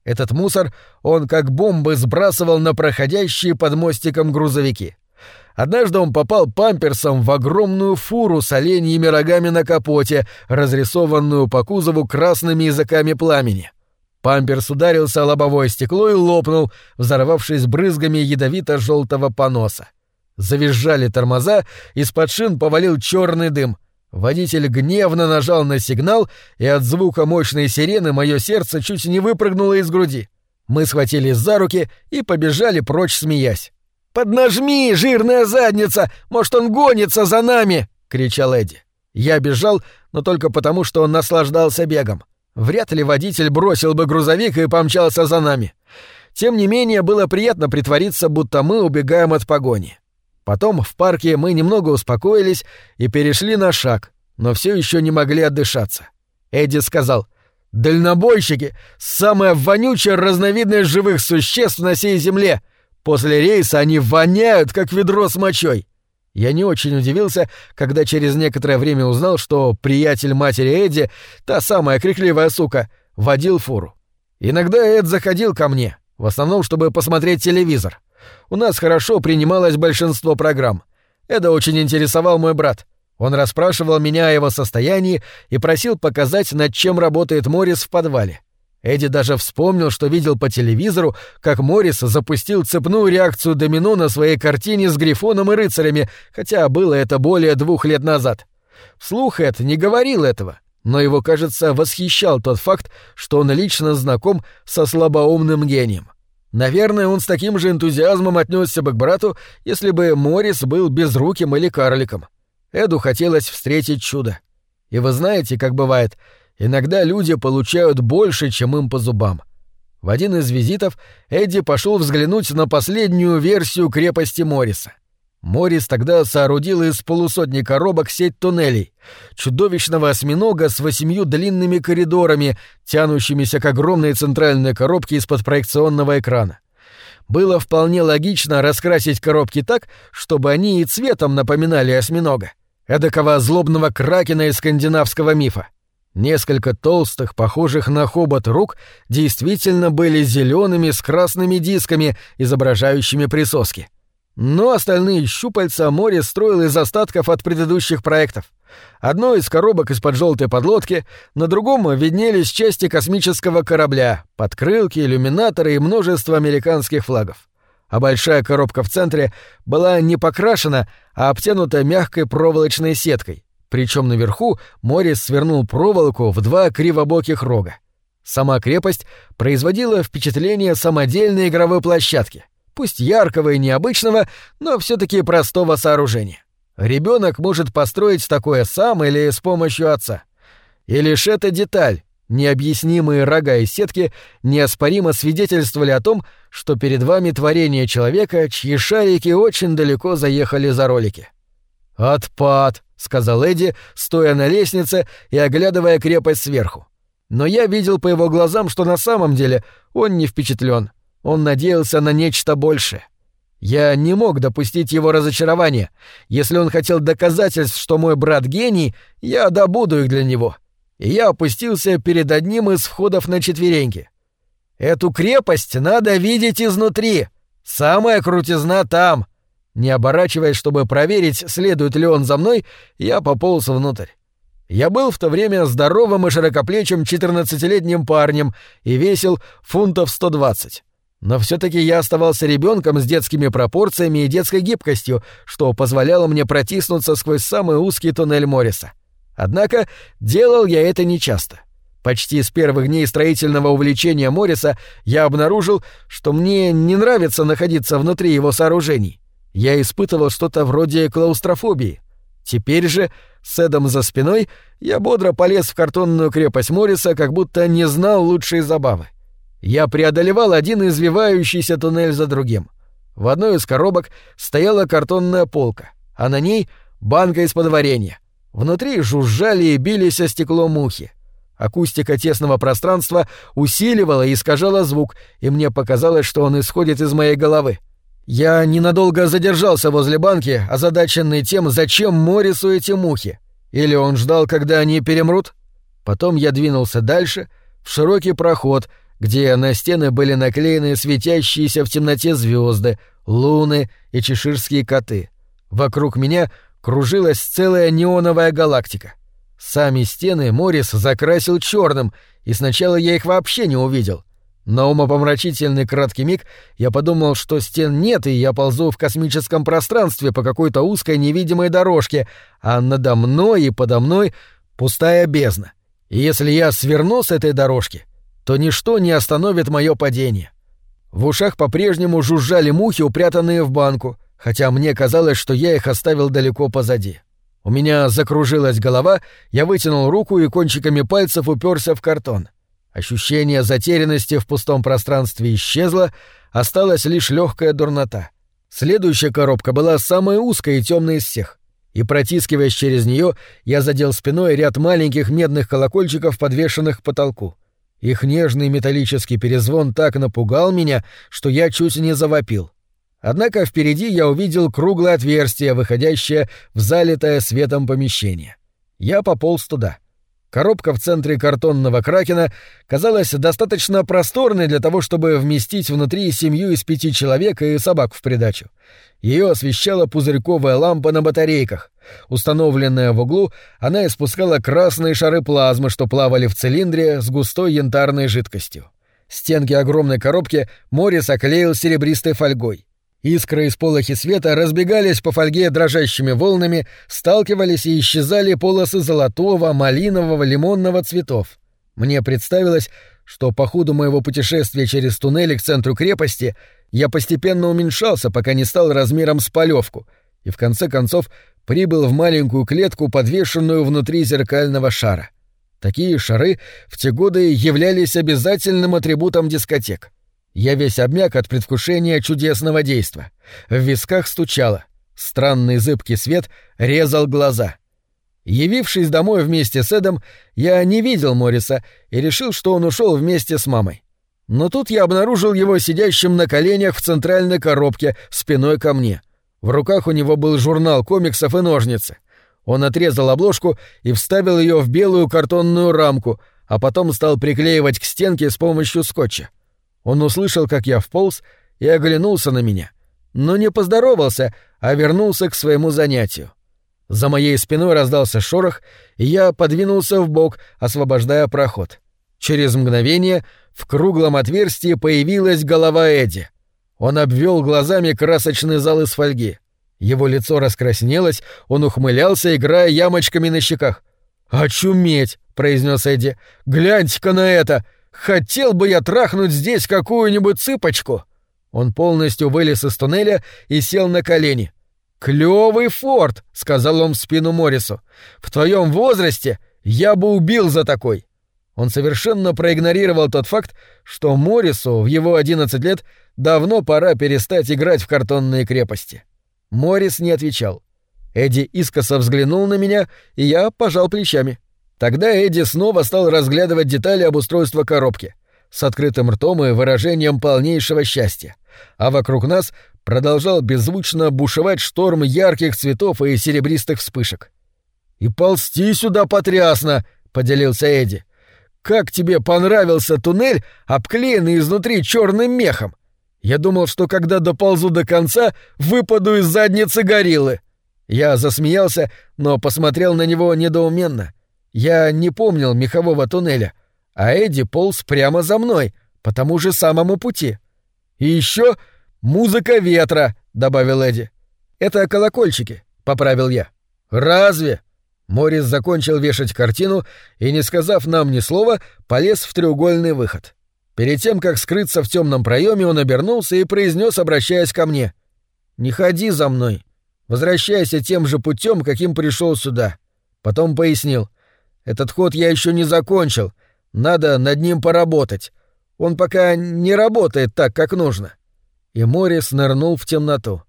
Этот мусор он как бомбы сбрасывал на проходящие под мостиком грузовики. Однажды он попал памперсом в огромную фуру с оленьими рогами на капоте, разрисованную по кузову красными языками пламени. Памперс ударился о лобовое стекло и лопнул, взорвавшись брызгами ядовито-желтого поноса. Завизжали тормоза, из-под шин повалил черный дым. Водитель гневно нажал на сигнал, и от звука мощной сирены мое сердце чуть не выпрыгнуло из груди. Мы схватились за руки и побежали прочь, смеясь. «Поднажми, жирная задница! Может, он гонится за нами!» — кричал Эдди. Я бежал, но только потому, что он наслаждался бегом. Вряд ли водитель бросил бы грузовик и помчался за нами. Тем не менее, было приятно притвориться, будто мы убегаем от погони. Потом в парке мы немного успокоились и перешли на шаг, но все еще не могли отдышаться. Эдди сказал, «Дальнобойщики — самая вонючая разновидность живых существ на всей земле. После рейса они воняют, как ведро с мочой. Я не очень удивился, когда через некоторое время узнал, что приятель матери Эдди, та самая крикливая сука, водил фуру. Иногда Эд заходил ко мне, в основном, чтобы посмотреть телевизор. У нас хорошо принималось большинство программ. Эда очень интересовал мой брат. Он расспрашивал меня о его состоянии и просил показать, над чем работает Моррис в подвале. Эдди даже вспомнил, что видел по телевизору, как Моррис запустил цепную реакцию домино на своей картине с Грифоном и рыцарями, хотя было это более двух лет назад. Вслух Эд не говорил этого, но его, кажется, восхищал тот факт, что он лично знаком со слабоумным гением. Наверное, он с таким же энтузиазмом отнесся бы к брату, если бы Морис был безруким или карликом. Эду хотелось встретить чудо. И вы знаете, как бывает, иногда люди получают больше, чем им по зубам. В один из визитов Эдди пошел взглянуть на последнюю версию крепости Морриса. Моррис тогда соорудил из полусотни коробок сеть туннелей, чудовищного осьминога с восемью длинными коридорами, тянущимися к огромной центральной коробке из-под проекционного экрана. Было вполне логично раскрасить коробки так, чтобы они и цветом напоминали осьминога, эдакого злобного кракена из скандинавского мифа. Несколько толстых, похожих на хобот рук, действительно были зелеными с красными дисками, изображающими присоски. Но остальные щупальца море строил из остатков от предыдущих проектов. Одно из коробок из-под желтой подлодки, на другом виднелись части космического корабля, подкрылки, иллюминаторы и множество американских флагов. А большая коробка в центре была не покрашена, а обтянута мягкой проволочной сеткой. Причем наверху Морис свернул проволоку в два кривобоких рога. Сама крепость производила впечатление самодельной игровой площадки, пусть яркого и необычного, но все таки простого сооружения. Ребенок может построить такое сам или с помощью отца. И лишь эта деталь, необъяснимые рога и сетки, неоспоримо свидетельствовали о том, что перед вами творение человека, чьи шарики очень далеко заехали за ролики. «Отпад», — сказал Эдди, стоя на лестнице и оглядывая крепость сверху. Но я видел по его глазам, что на самом деле он не впечатлен. Он надеялся на нечто большее. Я не мог допустить его разочарования. Если он хотел доказательств, что мой брат гений, я добуду их для него. И я опустился перед одним из входов на четвереньки. Эту крепость надо видеть изнутри. Самая крутизна там. Не оборачиваясь, чтобы проверить, следует ли он за мной, я пополз внутрь. Я был в то время здоровым и широкоплечим 14-летним парнем и весил фунтов 120. Но все-таки я оставался ребенком с детскими пропорциями и детской гибкостью, что позволяло мне протиснуться сквозь самый узкий туннель Морриса. Однако делал я это нечасто. Почти с первых дней строительного увлечения Морриса я обнаружил, что мне не нравится находиться внутри его сооружений я испытывал что-то вроде клаустрофобии. Теперь же, с Эдом за спиной, я бодро полез в картонную крепость Морриса, как будто не знал лучшей забавы. Я преодолевал один извивающийся туннель за другим. В одной из коробок стояла картонная полка, а на ней — банка из-под варенья. Внутри жужжали и бились о стекло мухи. Акустика тесного пространства усиливала и искажала звук, и мне показалось, что он исходит из моей головы. Я ненадолго задержался возле банки, озадаченный тем, зачем Морису эти мухи. Или он ждал, когда они перемрут? Потом я двинулся дальше, в широкий проход, где на стены были наклеены светящиеся в темноте звезды, луны и чеширские коты. Вокруг меня кружилась целая неоновая галактика. Сами стены Морис закрасил черным, и сначала я их вообще не увидел. На умопомрачительный краткий миг я подумал, что стен нет, и я ползу в космическом пространстве по какой-то узкой невидимой дорожке, а надо мной и подо мной пустая бездна. И если я сверну с этой дорожки, то ничто не остановит мое падение. В ушах по-прежнему жужжали мухи, упрятанные в банку, хотя мне казалось, что я их оставил далеко позади. У меня закружилась голова, я вытянул руку и кончиками пальцев уперся в картон — Ощущение затерянности в пустом пространстве исчезло, осталась лишь легкая дурнота. Следующая коробка была самой узкой и темной из всех. И протискиваясь через нее, я задел спиной ряд маленьких медных колокольчиков, подвешенных к потолку. Их нежный металлический перезвон так напугал меня, что я чуть не завопил. Однако впереди я увидел круглое отверстие, выходящее в залитое светом помещение. Я пополз туда — Коробка в центре картонного кракена казалась достаточно просторной для того, чтобы вместить внутри семью из пяти человек и собак в придачу. Ее освещала пузырьковая лампа на батарейках. Установленная в углу, она испускала красные шары плазмы, что плавали в цилиндре с густой янтарной жидкостью. Стенки огромной коробки Морис оклеил серебристой фольгой. Искры из полохи света разбегались по фольге дрожащими волнами, сталкивались и исчезали полосы золотого, малинового, лимонного цветов. Мне представилось, что по ходу моего путешествия через туннели к центру крепости я постепенно уменьшался, пока не стал размером с полевку, и в конце концов прибыл в маленькую клетку, подвешенную внутри зеркального шара. Такие шары в те годы являлись обязательным атрибутом дискотек — я весь обмяк от предвкушения чудесного действа. В висках стучало. Странный зыбкий свет резал глаза. Явившись домой вместе с Эдом, я не видел Морриса и решил, что он ушел вместе с мамой. Но тут я обнаружил его сидящим на коленях в центральной коробке, спиной ко мне. В руках у него был журнал комиксов и ножницы. Он отрезал обложку и вставил ее в белую картонную рамку, а потом стал приклеивать к стенке с помощью скотча. Он услышал, как я вполз, и оглянулся на меня. Но не поздоровался, а вернулся к своему занятию. За моей спиной раздался шорох, и я подвинулся в бок, освобождая проход. Через мгновение в круглом отверстии появилась голова Эдди. Он обвел глазами красочный зал из фольги. Его лицо раскраснелось, он ухмылялся, играя ямочками на щеках. «Очуметь!» — произнес Эдди. «Гляньте-ка на это! Хотел бы я трахнуть здесь какую-нибудь цыпочку. Он полностью вылез из туннеля и сел на колени. Клевый форт, сказал он в спину Морису. В твоем возрасте я бы убил за такой. Он совершенно проигнорировал тот факт, что Морису в его 11 лет давно пора перестать играть в картонные крепости. Морис не отвечал. Эдди искоса взглянул на меня, и я пожал плечами. Тогда Эдди снова стал разглядывать детали обустройства коробки с открытым ртом и выражением полнейшего счастья. А вокруг нас продолжал беззвучно бушевать шторм ярких цветов и серебристых вспышек. «И ползти сюда потрясно!» — поделился Эдди. «Как тебе понравился туннель, обклеенный изнутри черным мехом? Я думал, что когда доползу до конца, выпаду из задницы гориллы». Я засмеялся, но посмотрел на него недоуменно — я не помнил мехового туннеля, а Эдди полз прямо за мной, по тому же самому пути. И еще музыка ветра, добавил Эдди. Это колокольчики, поправил я. Разве? Морис закончил вешать картину и, не сказав нам ни слова, полез в треугольный выход. Перед тем, как скрыться в темном проеме, он обернулся и произнес, обращаясь ко мне: "Не ходи за мной, возвращайся тем же путем, каким пришел сюда". Потом пояснил: этот ход я еще не закончил. Надо над ним поработать. Он пока не работает так, как нужно. И Морис нырнул в темноту.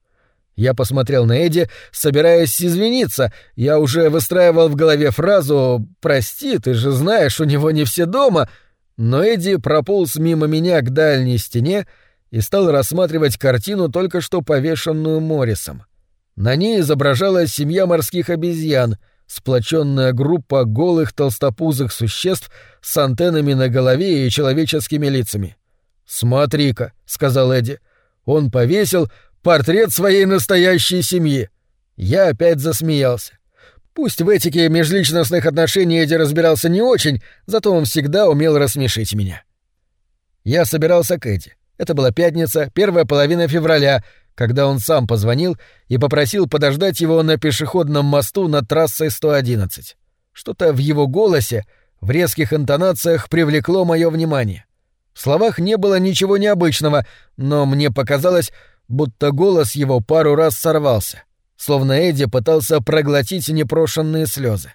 Я посмотрел на Эдди, собираясь извиниться. Я уже выстраивал в голове фразу «Прости, ты же знаешь, у него не все дома», но Эдди прополз мимо меня к дальней стене и стал рассматривать картину, только что повешенную Моррисом. На ней изображалась семья морских обезьян — сплоченная группа голых толстопузых существ с антеннами на голове и человеческими лицами. «Смотри-ка», — сказал Эдди, — «он повесил портрет своей настоящей семьи». Я опять засмеялся. Пусть в этике межличностных отношений Эдди разбирался не очень, зато он всегда умел рассмешить меня. Я собирался к Эдди. Это была пятница, первая половина февраля, когда он сам позвонил и попросил подождать его на пешеходном мосту над трассой 111. Что-то в его голосе, в резких интонациях привлекло мое внимание. В словах не было ничего необычного, но мне показалось, будто голос его пару раз сорвался, словно Эдди пытался проглотить непрошенные слезы.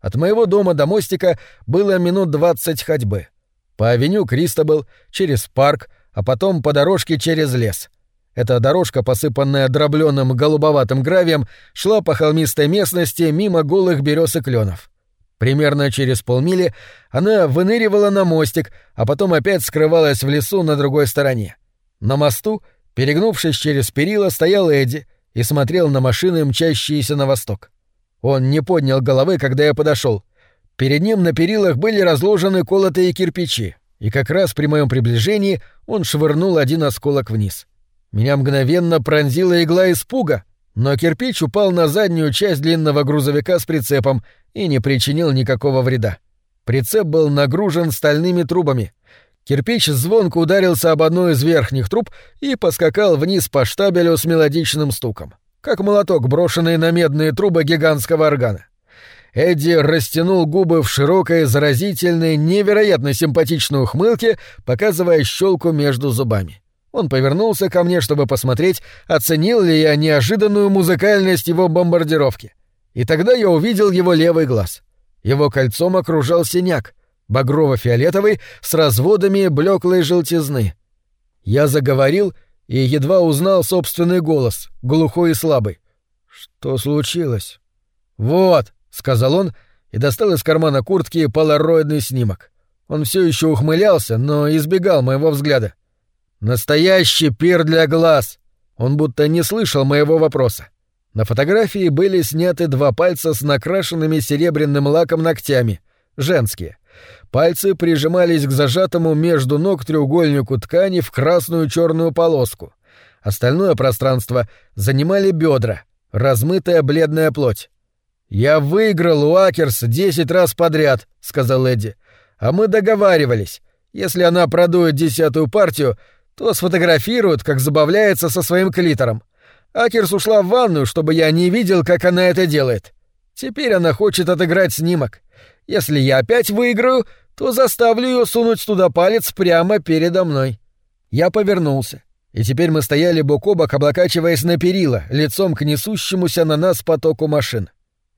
От моего дома до мостика было минут двадцать ходьбы. По авеню Кристобл, через парк, а потом по дорожке через лес. Эта дорожка, посыпанная дробленым голубоватым гравием, шла по холмистой местности мимо голых берез и кленов. Примерно через полмили она выныривала на мостик, а потом опять скрывалась в лесу на другой стороне. На мосту, перегнувшись через перила, стоял Эдди и смотрел на машины, мчащиеся на восток. Он не поднял головы, когда я подошел. Перед ним на перилах были разложены колотые кирпичи, и как раз при моем приближении он швырнул один осколок вниз. — меня мгновенно пронзила игла испуга, но кирпич упал на заднюю часть длинного грузовика с прицепом и не причинил никакого вреда. Прицеп был нагружен стальными трубами. Кирпич звонко ударился об одну из верхних труб и поскакал вниз по штабелю с мелодичным стуком, как молоток, брошенный на медные трубы гигантского органа. Эдди растянул губы в широкой, заразительной, невероятно симпатичной ухмылке, показывая щелку между зубами. Он повернулся ко мне, чтобы посмотреть, оценил ли я неожиданную музыкальность его бомбардировки. И тогда я увидел его левый глаз. Его кольцом окружал синяк — багрово-фиолетовый, с разводами блеклой желтизны. Я заговорил и едва узнал собственный голос, глухой и слабый. «Что случилось?» «Вот», — сказал он и достал из кармана куртки полароидный снимок. Он все еще ухмылялся, но избегал моего взгляда. «Настоящий пир для глаз!» Он будто не слышал моего вопроса. На фотографии были сняты два пальца с накрашенными серебряным лаком ногтями, женские. Пальцы прижимались к зажатому между ног треугольнику ткани в красную черную полоску. Остальное пространство занимали бедра, размытая бледная плоть. «Я выиграл у Акерс десять раз подряд», — сказал Эдди. «А мы договаривались. Если она продует десятую партию, то сфотографирует, как забавляется со своим клитором. Акерс ушла в ванную, чтобы я не видел, как она это делает. Теперь она хочет отыграть снимок. Если я опять выиграю, то заставлю ее сунуть туда палец прямо передо мной. Я повернулся, и теперь мы стояли бок о бок, облокачиваясь на перила, лицом к несущемуся на нас потоку машин.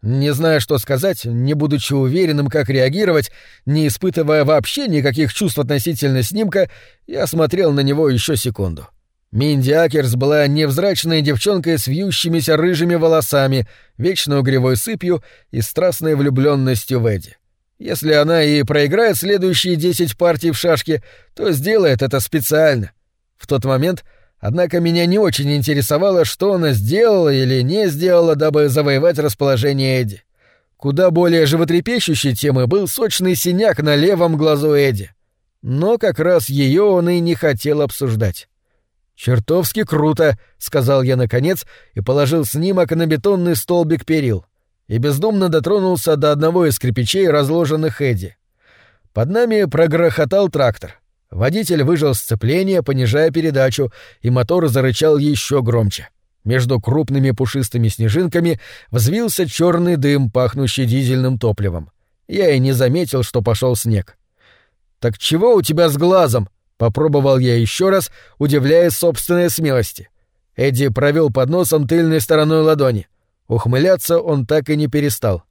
Не зная, что сказать, не будучи уверенным, как реагировать, не испытывая вообще никаких чувств относительно снимка, я смотрел на него еще секунду. Минди Акерс была невзрачной девчонкой с вьющимися рыжими волосами, вечной угревой сыпью и страстной влюбленностью в Эдди. Если она и проиграет следующие десять партий в шашки, то сделает это специально. В тот момент, однако, меня не очень интересовало, что она сделала или не сделала, дабы завоевать расположение Эдди. Куда более животрепещущей темой был сочный синяк на левом глазу Эдди. Но как раз ее он и не хотел обсуждать. «Чертовски круто», — сказал я наконец и положил снимок на бетонный столбик перил и бездумно дотронулся до одного из кирпичей, разложенных Эдди. Под нами прогрохотал трактор. Водитель выжал сцепление, понижая передачу, и мотор зарычал еще громче. Между крупными пушистыми снежинками взвился черный дым, пахнущий дизельным топливом. Я и не заметил, что пошел снег. «Так чего у тебя с глазом?» — попробовал я еще раз, удивляясь собственной смелости. Эдди провел под носом тыльной стороной ладони. Ухмыляться он так и не перестал.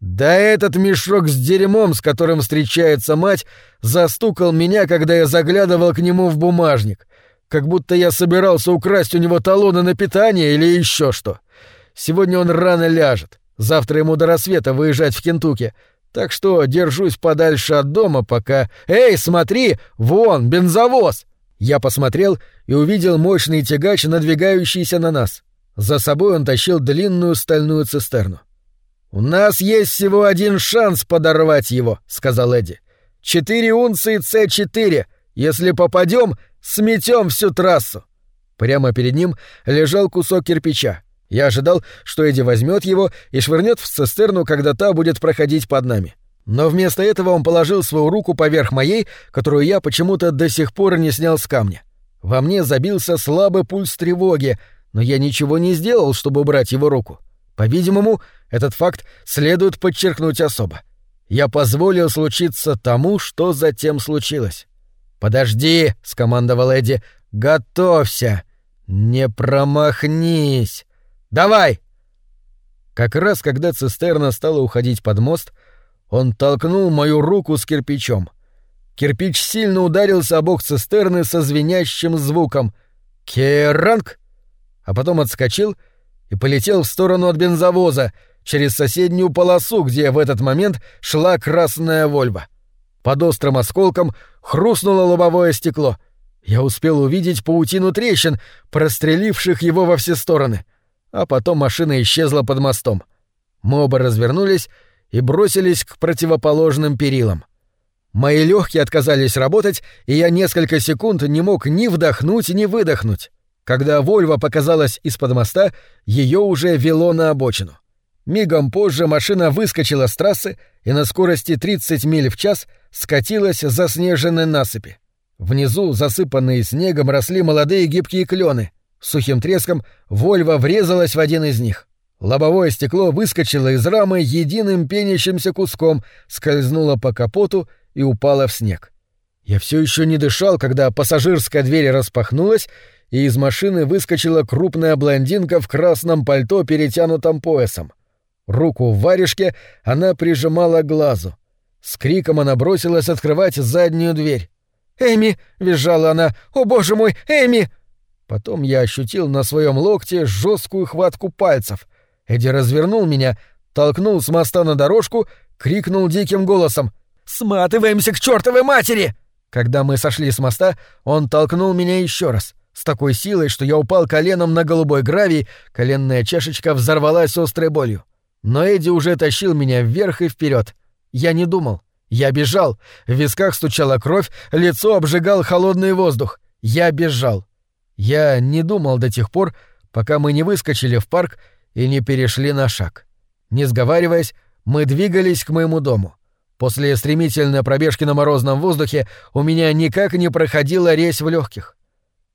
Да этот мешок с дерьмом, с которым встречается мать, застукал меня, когда я заглядывал к нему в бумажник. Как будто я собирался украсть у него талоны на питание или еще что. Сегодня он рано ляжет. Завтра ему до рассвета выезжать в Кентукки. Так что держусь подальше от дома, пока... Эй, смотри! Вон, бензовоз! Я посмотрел и увидел мощный тягач, надвигающийся на нас. За собой он тащил длинную стальную цистерну. «У нас есть всего один шанс подорвать его», — сказал Эдди. «Четыре унции С4. Если попадем, сметем всю трассу». Прямо перед ним лежал кусок кирпича. Я ожидал, что Эдди возьмет его и швырнет в цистерну, когда та будет проходить под нами. Но вместо этого он положил свою руку поверх моей, которую я почему-то до сих пор не снял с камня. Во мне забился слабый пульс тревоги, но я ничего не сделал, чтобы убрать его руку. По-видимому, этот факт следует подчеркнуть особо. Я позволил случиться тому, что затем случилось. «Подожди», — скомандовал Эдди, — «готовься! Не промахнись! Давай!» Как раз когда цистерна стала уходить под мост, он толкнул мою руку с кирпичом. Кирпич сильно ударился об бок цистерны со звенящим звуком. «Керанг!» А потом отскочил и полетел в сторону от бензовоза, через соседнюю полосу, где в этот момент шла красная Вольва. Под острым осколком хрустнуло лобовое стекло. Я успел увидеть паутину трещин, простреливших его во все стороны. А потом машина исчезла под мостом. Мы оба развернулись и бросились к противоположным перилам. Мои легкие отказались работать, и я несколько секунд не мог ни вдохнуть, ни выдохнуть. Когда Вольва показалась из-под моста, ее уже вело на обочину. Мигом позже машина выскочила с трассы и на скорости 30 миль в час скатилась за снеженной насыпи. Внизу, засыпанные снегом, росли молодые гибкие клены. Сухим треском Вольва врезалась в один из них. Лобовое стекло выскочило из рамы единым пенящимся куском, скользнуло по капоту и упало в снег. Я все еще не дышал, когда пассажирская дверь распахнулась, и из машины выскочила крупная блондинка в красном пальто, перетянутом поясом. Руку в варежке она прижимала к глазу. С криком она бросилась открывать заднюю дверь. «Эми!» — визжала она. «О, боже мой, Эми!» Потом я ощутил на своем локте жесткую хватку пальцев. Эдди развернул меня, толкнул с моста на дорожку, крикнул диким голосом. «Сматываемся к чертовой матери!» Когда мы сошли с моста, он толкнул меня еще раз. С такой силой, что я упал коленом на голубой гравий, коленная чашечка взорвалась острой болью. Но Эдди уже тащил меня вверх и вперед. Я не думал. Я бежал. В висках стучала кровь, лицо обжигал холодный воздух. Я бежал. Я не думал до тех пор, пока мы не выскочили в парк и не перешли на шаг. Не сговариваясь, мы двигались к моему дому. После стремительной пробежки на морозном воздухе у меня никак не проходила резь в легких.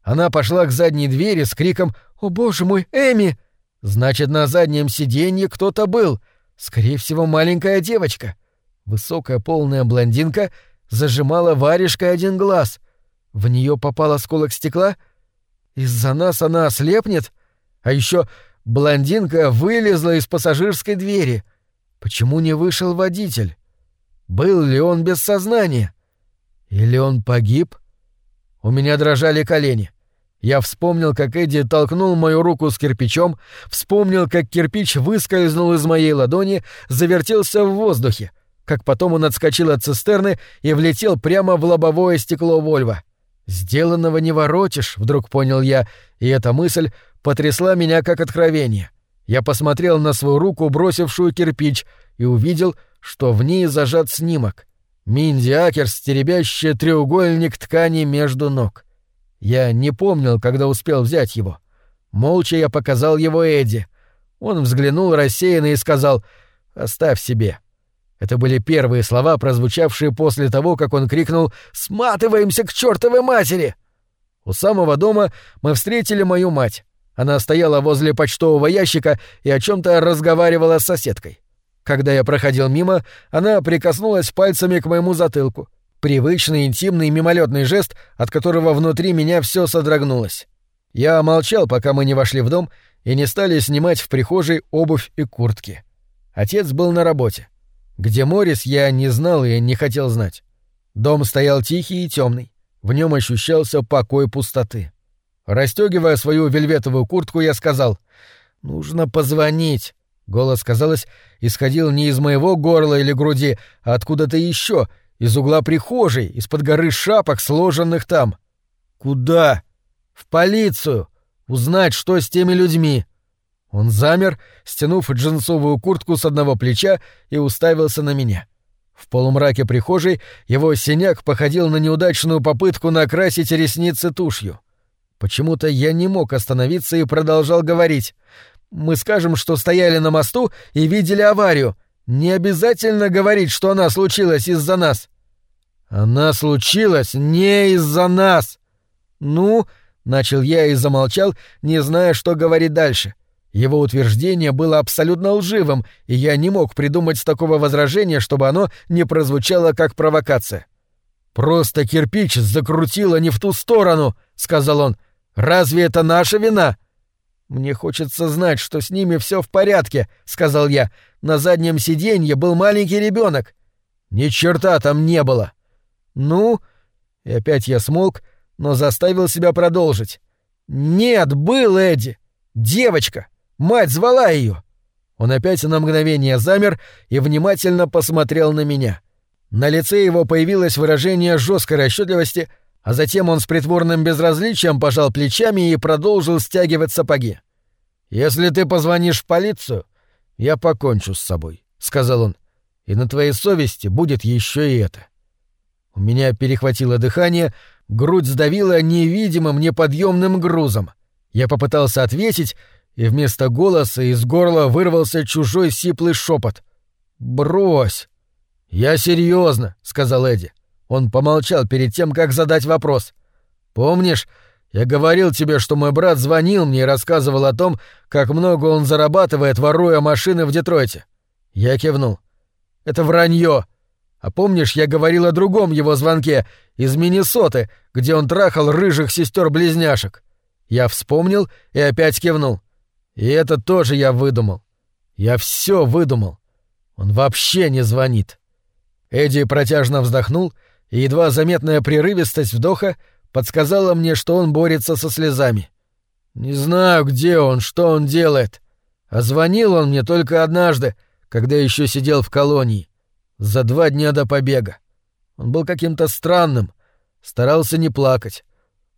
Она пошла к задней двери с криком «О боже мой, Эми!» Значит, на заднем сиденье кто-то был. Скорее всего, маленькая девочка. Высокая полная блондинка зажимала варежкой один глаз. В нее попал осколок стекла. Из-за нас она ослепнет. А еще блондинка вылезла из пассажирской двери. Почему не вышел водитель? Был ли он без сознания? Или он погиб? У меня дрожали колени. Я вспомнил, как Эдди толкнул мою руку с кирпичом, вспомнил, как кирпич выскользнул из моей ладони, завертелся в воздухе, как потом он отскочил от цистерны и влетел прямо в лобовое стекло Вольва. «Сделанного не воротишь», — вдруг понял я, и эта мысль потрясла меня как откровение. Я посмотрел на свою руку, бросившую кирпич, и увидел, что в ней зажат снимок. Минди Акерс, теребящая треугольник ткани между ног. Я не помнил, когда успел взять его. Молча я показал его Эдди. Он взглянул рассеянно и сказал «Оставь себе». Это были первые слова, прозвучавшие после того, как он крикнул «Сматываемся к чертовой матери!». У самого дома мы встретили мою мать. Она стояла возле почтового ящика и о чем то разговаривала с соседкой. Когда я проходил мимо, она прикоснулась пальцами к моему затылку. Привычный, интимный, мимолетный жест, от которого внутри меня все содрогнулось. Я молчал, пока мы не вошли в дом и не стали снимать в прихожей обувь и куртки. Отец был на работе. Где Морис, я не знал и не хотел знать. Дом стоял тихий и темный. В нем ощущался покой пустоты. Растегивая свою вельветовую куртку, я сказал «Нужно позвонить». Голос, казалось, исходил не из моего горла или груди, а откуда-то еще, из угла прихожей, из-под горы шапок, сложенных там. Куда? В полицию. Узнать, что с теми людьми. Он замер, стянув джинсовую куртку с одного плеча и уставился на меня. В полумраке прихожей его синяк походил на неудачную попытку накрасить ресницы тушью. Почему-то я не мог остановиться и продолжал говорить. Мы скажем, что стояли на мосту и видели аварию. Не обязательно говорить, что она случилась из-за нас. Она случилась не из-за нас. Ну, начал я и замолчал, не зная, что говорить дальше. Его утверждение было абсолютно лживым, и я не мог придумать такого возражения, чтобы оно не прозвучало как провокация. Просто кирпич закрутило не в ту сторону, сказал он. Разве это наша вина? «Мне хочется знать, что с ними все в порядке», — сказал я. «На заднем сиденье был маленький ребенок. «Ни черта там не было». «Ну?» И опять я смолк, но заставил себя продолжить. «Нет, был Эдди. Девочка. Мать звала ее. Он опять на мгновение замер и внимательно посмотрел на меня. На лице его появилось выражение жесткой расчетливости, а затем он с притворным безразличием пожал плечами и продолжил стягивать сапоги. «Если ты позвонишь в полицию, я покончу с собой», — сказал он, — «и на твоей совести будет еще и это». У меня перехватило дыхание, грудь сдавила невидимым неподъемным грузом. Я попытался ответить, и вместо голоса из горла вырвался чужой сиплый шепот. «Брось!» «Я серьезно, сказал Эдди. Он помолчал перед тем, как задать вопрос. «Помнишь, я говорил тебе, что мой брат звонил мне и рассказывал о том, как много он зарабатывает, воруя машины в Детройте?» Я кивнул. «Это вранье. А помнишь, я говорил о другом его звонке из Миннесоты, где он трахал рыжих сестер-близняшек?» Я вспомнил и опять кивнул. И это тоже я выдумал. Я все выдумал. Он вообще не звонит. Эдди протяжно вздохнул, и едва заметная прерывистость вдоха подсказала мне, что он борется со слезами. Не знаю, где он, что он делает. А звонил он мне только однажды, когда еще сидел в колонии, за два дня до побега. Он был каким-то странным, старался не плакать.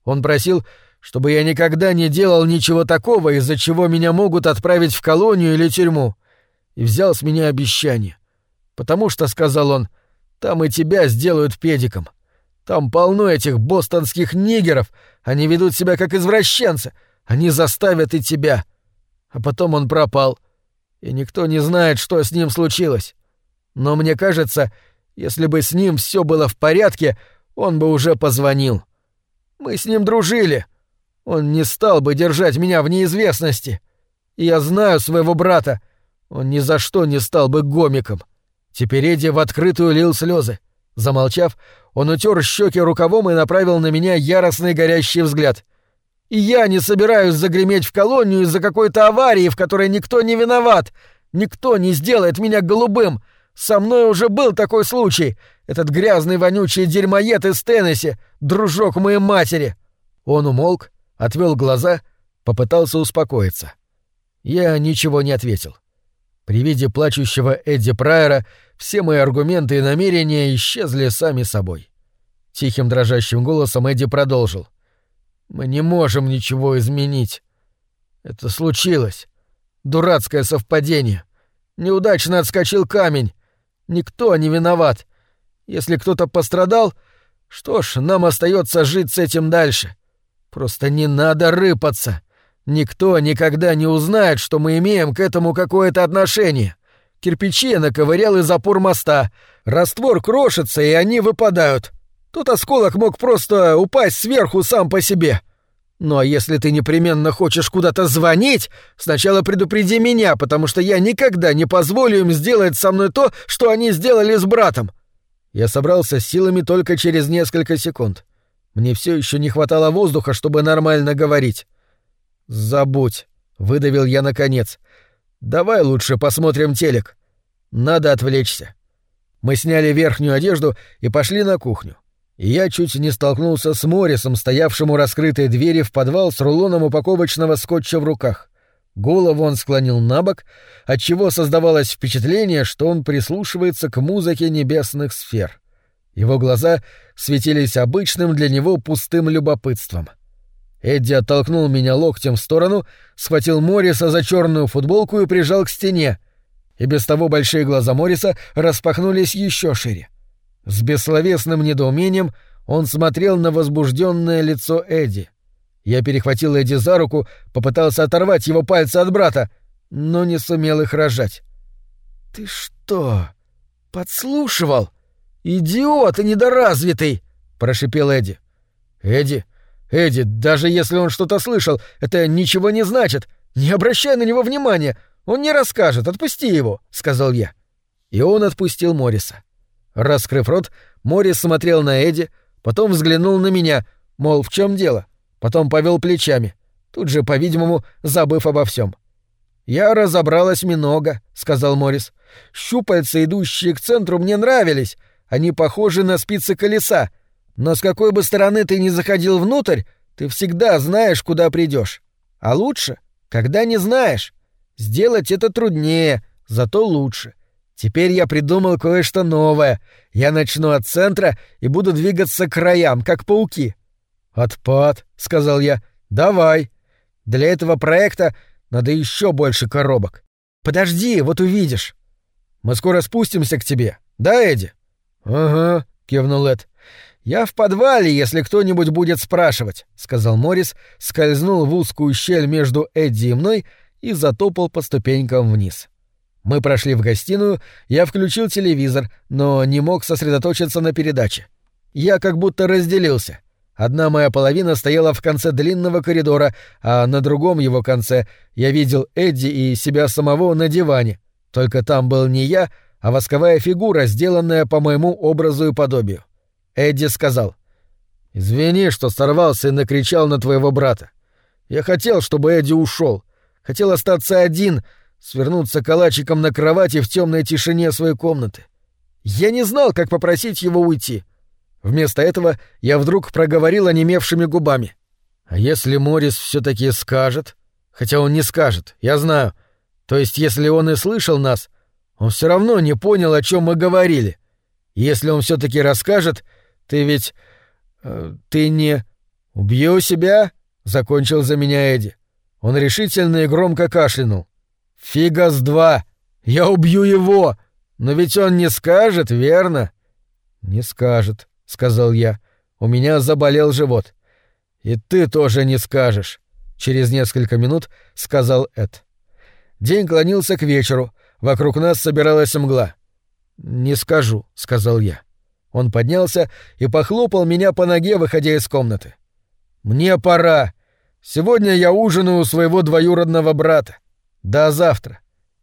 Он просил, чтобы я никогда не делал ничего такого, из-за чего меня могут отправить в колонию или тюрьму. И взял с меня обещание. Потому что, — сказал он, — там и тебя сделают педиком. Там полно этих бостонских нигеров, они ведут себя как извращенцы, они заставят и тебя. А потом он пропал, и никто не знает, что с ним случилось. Но мне кажется, если бы с ним все было в порядке, он бы уже позвонил. Мы с ним дружили, он не стал бы держать меня в неизвестности. Я знаю своего брата. Он ни за что не стал бы гомиком. Теперь Эдди в открытую лил слезы. Замолчав, он утер щеки рукавом и направил на меня яростный горящий взгляд. «И я не собираюсь загреметь в колонию из-за какой-то аварии, в которой никто не виноват. Никто не сделает меня голубым. Со мной уже был такой случай. Этот грязный вонючий дерьмоед из Теннесси, дружок моей матери». Он умолк, отвел глаза, попытался успокоиться. Я ничего не ответил. При виде плачущего Эдди Прайера все мои аргументы и намерения исчезли сами собой. Тихим дрожащим голосом Эдди продолжил. «Мы не можем ничего изменить. Это случилось. Дурацкое совпадение. Неудачно отскочил камень. Никто не виноват. Если кто-то пострадал, что ж, нам остается жить с этим дальше. Просто не надо рыпаться. Никто никогда не узнает, что мы имеем к этому какое-то отношение. Кирпичи я наковырял из опор моста. Раствор крошится, и они выпадают. Тот осколок мог просто упасть сверху сам по себе. Ну а если ты непременно хочешь куда-то звонить, сначала предупреди меня, потому что я никогда не позволю им сделать со мной то, что они сделали с братом. Я собрался с силами только через несколько секунд. Мне все еще не хватало воздуха, чтобы нормально говорить. «Забудь», — выдавил я наконец. «Давай лучше посмотрим телек. Надо отвлечься». Мы сняли верхнюю одежду и пошли на кухню. И я чуть не столкнулся с Моррисом, стоявшим у раскрытой двери в подвал с рулоном упаковочного скотча в руках. Голову он склонил на бок, отчего создавалось впечатление, что он прислушивается к музыке небесных сфер. Его глаза светились обычным для него пустым любопытством. Эдди оттолкнул меня локтем в сторону, схватил Морриса за черную футболку и прижал к стене. И без того большие глаза Морриса распахнулись еще шире. С бессловесным недоумением он смотрел на возбужденное лицо Эдди. Я перехватил Эдди за руку, попытался оторвать его пальцы от брата, но не сумел их рожать. «Ты что, подслушивал?» «Идиот и недоразвитый!» — прошипел Эдди. «Эдди, Эдди, даже если он что-то слышал, это ничего не значит. Не обращай на него внимания. Он не расскажет, отпусти его», — сказал я. И он отпустил Морриса. Раскрыв рот, Моррис смотрел на Эдди, потом взглянул на меня, мол, в чем дело, потом повел плечами, тут же, по-видимому, забыв обо всем. «Я разобралась много», — сказал Моррис. «Щупальца, идущие к центру, мне нравились, они похожи на спицы колеса. Но с какой бы стороны ты ни заходил внутрь, ты всегда знаешь, куда придешь. А лучше, когда не знаешь. Сделать это труднее, зато лучше. Теперь я придумал кое-что новое. Я начну от центра и буду двигаться к краям, как пауки. «Отпад», — сказал я. «Давай. Для этого проекта надо еще больше коробок. Подожди, вот увидишь. Мы скоро спустимся к тебе, да, Эдди?» «Ага», — кивнул Эд. «Я в подвале, если кто-нибудь будет спрашивать», — сказал Моррис, скользнул в узкую щель между Эдди и мной и затопал по ступенькам вниз. Мы прошли в гостиную, я включил телевизор, но не мог сосредоточиться на передаче. Я как будто разделился. Одна моя половина стояла в конце длинного коридора, а на другом его конце я видел Эдди и себя самого на диване. Только там был не я, а восковая фигура, сделанная по моему образу и подобию. Эдди сказал. «Извини, что сорвался и накричал на твоего брата. Я хотел, чтобы Эдди ушел. Хотел остаться один, свернуться калачиком на кровати в темной тишине своей комнаты. Я не знал, как попросить его уйти. Вместо этого я вдруг проговорил онемевшими губами. А если Морис все таки скажет? Хотя он не скажет, я знаю. То есть, если он и слышал нас, он все равно не понял, о чем мы говорили. Если он все таки расскажет, ты ведь... Э, ты не... «Убью себя?» — закончил за меня Эдди. Он решительно и громко кашлянул. «Фига с два! Я убью его! Но ведь он не скажет, верно?» «Не скажет», — сказал я. «У меня заболел живот». «И ты тоже не скажешь», — через несколько минут сказал Эд. День клонился к вечеру, вокруг нас собиралась мгла. «Не скажу», — сказал я. Он поднялся и похлопал меня по ноге, выходя из комнаты. «Мне пора. Сегодня я ужинаю у своего двоюродного брата. До завтра».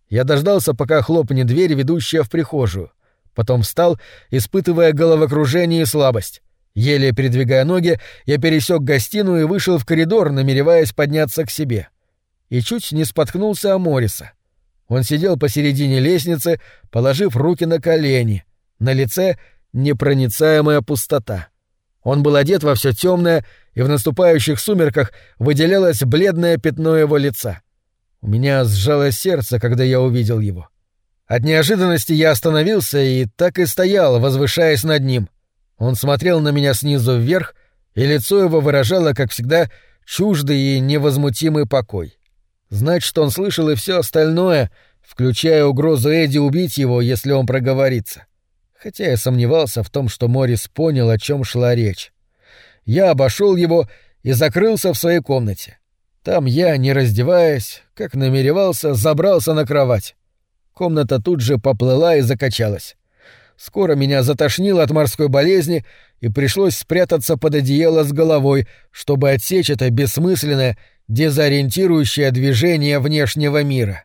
Я дождался, пока хлопнет дверь, ведущая в прихожую. Потом встал, испытывая головокружение и слабость. Еле передвигая ноги, я пересек гостиную и вышел в коридор, намереваясь подняться к себе. И чуть не споткнулся о Мориса. Он сидел посередине лестницы, положив руки на колени. На лице непроницаемая пустота. Он был одет во все темное, и в наступающих сумерках выделялось бледное пятно его лица. У меня сжалось сердце, когда я увидел его. От неожиданности я остановился и так и стоял, возвышаясь над ним. Он смотрел на меня снизу вверх, и лицо его выражало, как всегда, чуждый и невозмутимый покой. Значит, он слышал и все остальное, включая угрозу Эдди убить его, если он проговорится хотя я сомневался в том, что Морис понял, о чем шла речь. Я обошел его и закрылся в своей комнате. Там я, не раздеваясь, как намеревался, забрался на кровать. Комната тут же поплыла и закачалась. Скоро меня затошнило от морской болезни, и пришлось спрятаться под одеяло с головой, чтобы отсечь это бессмысленное, дезориентирующее движение внешнего мира.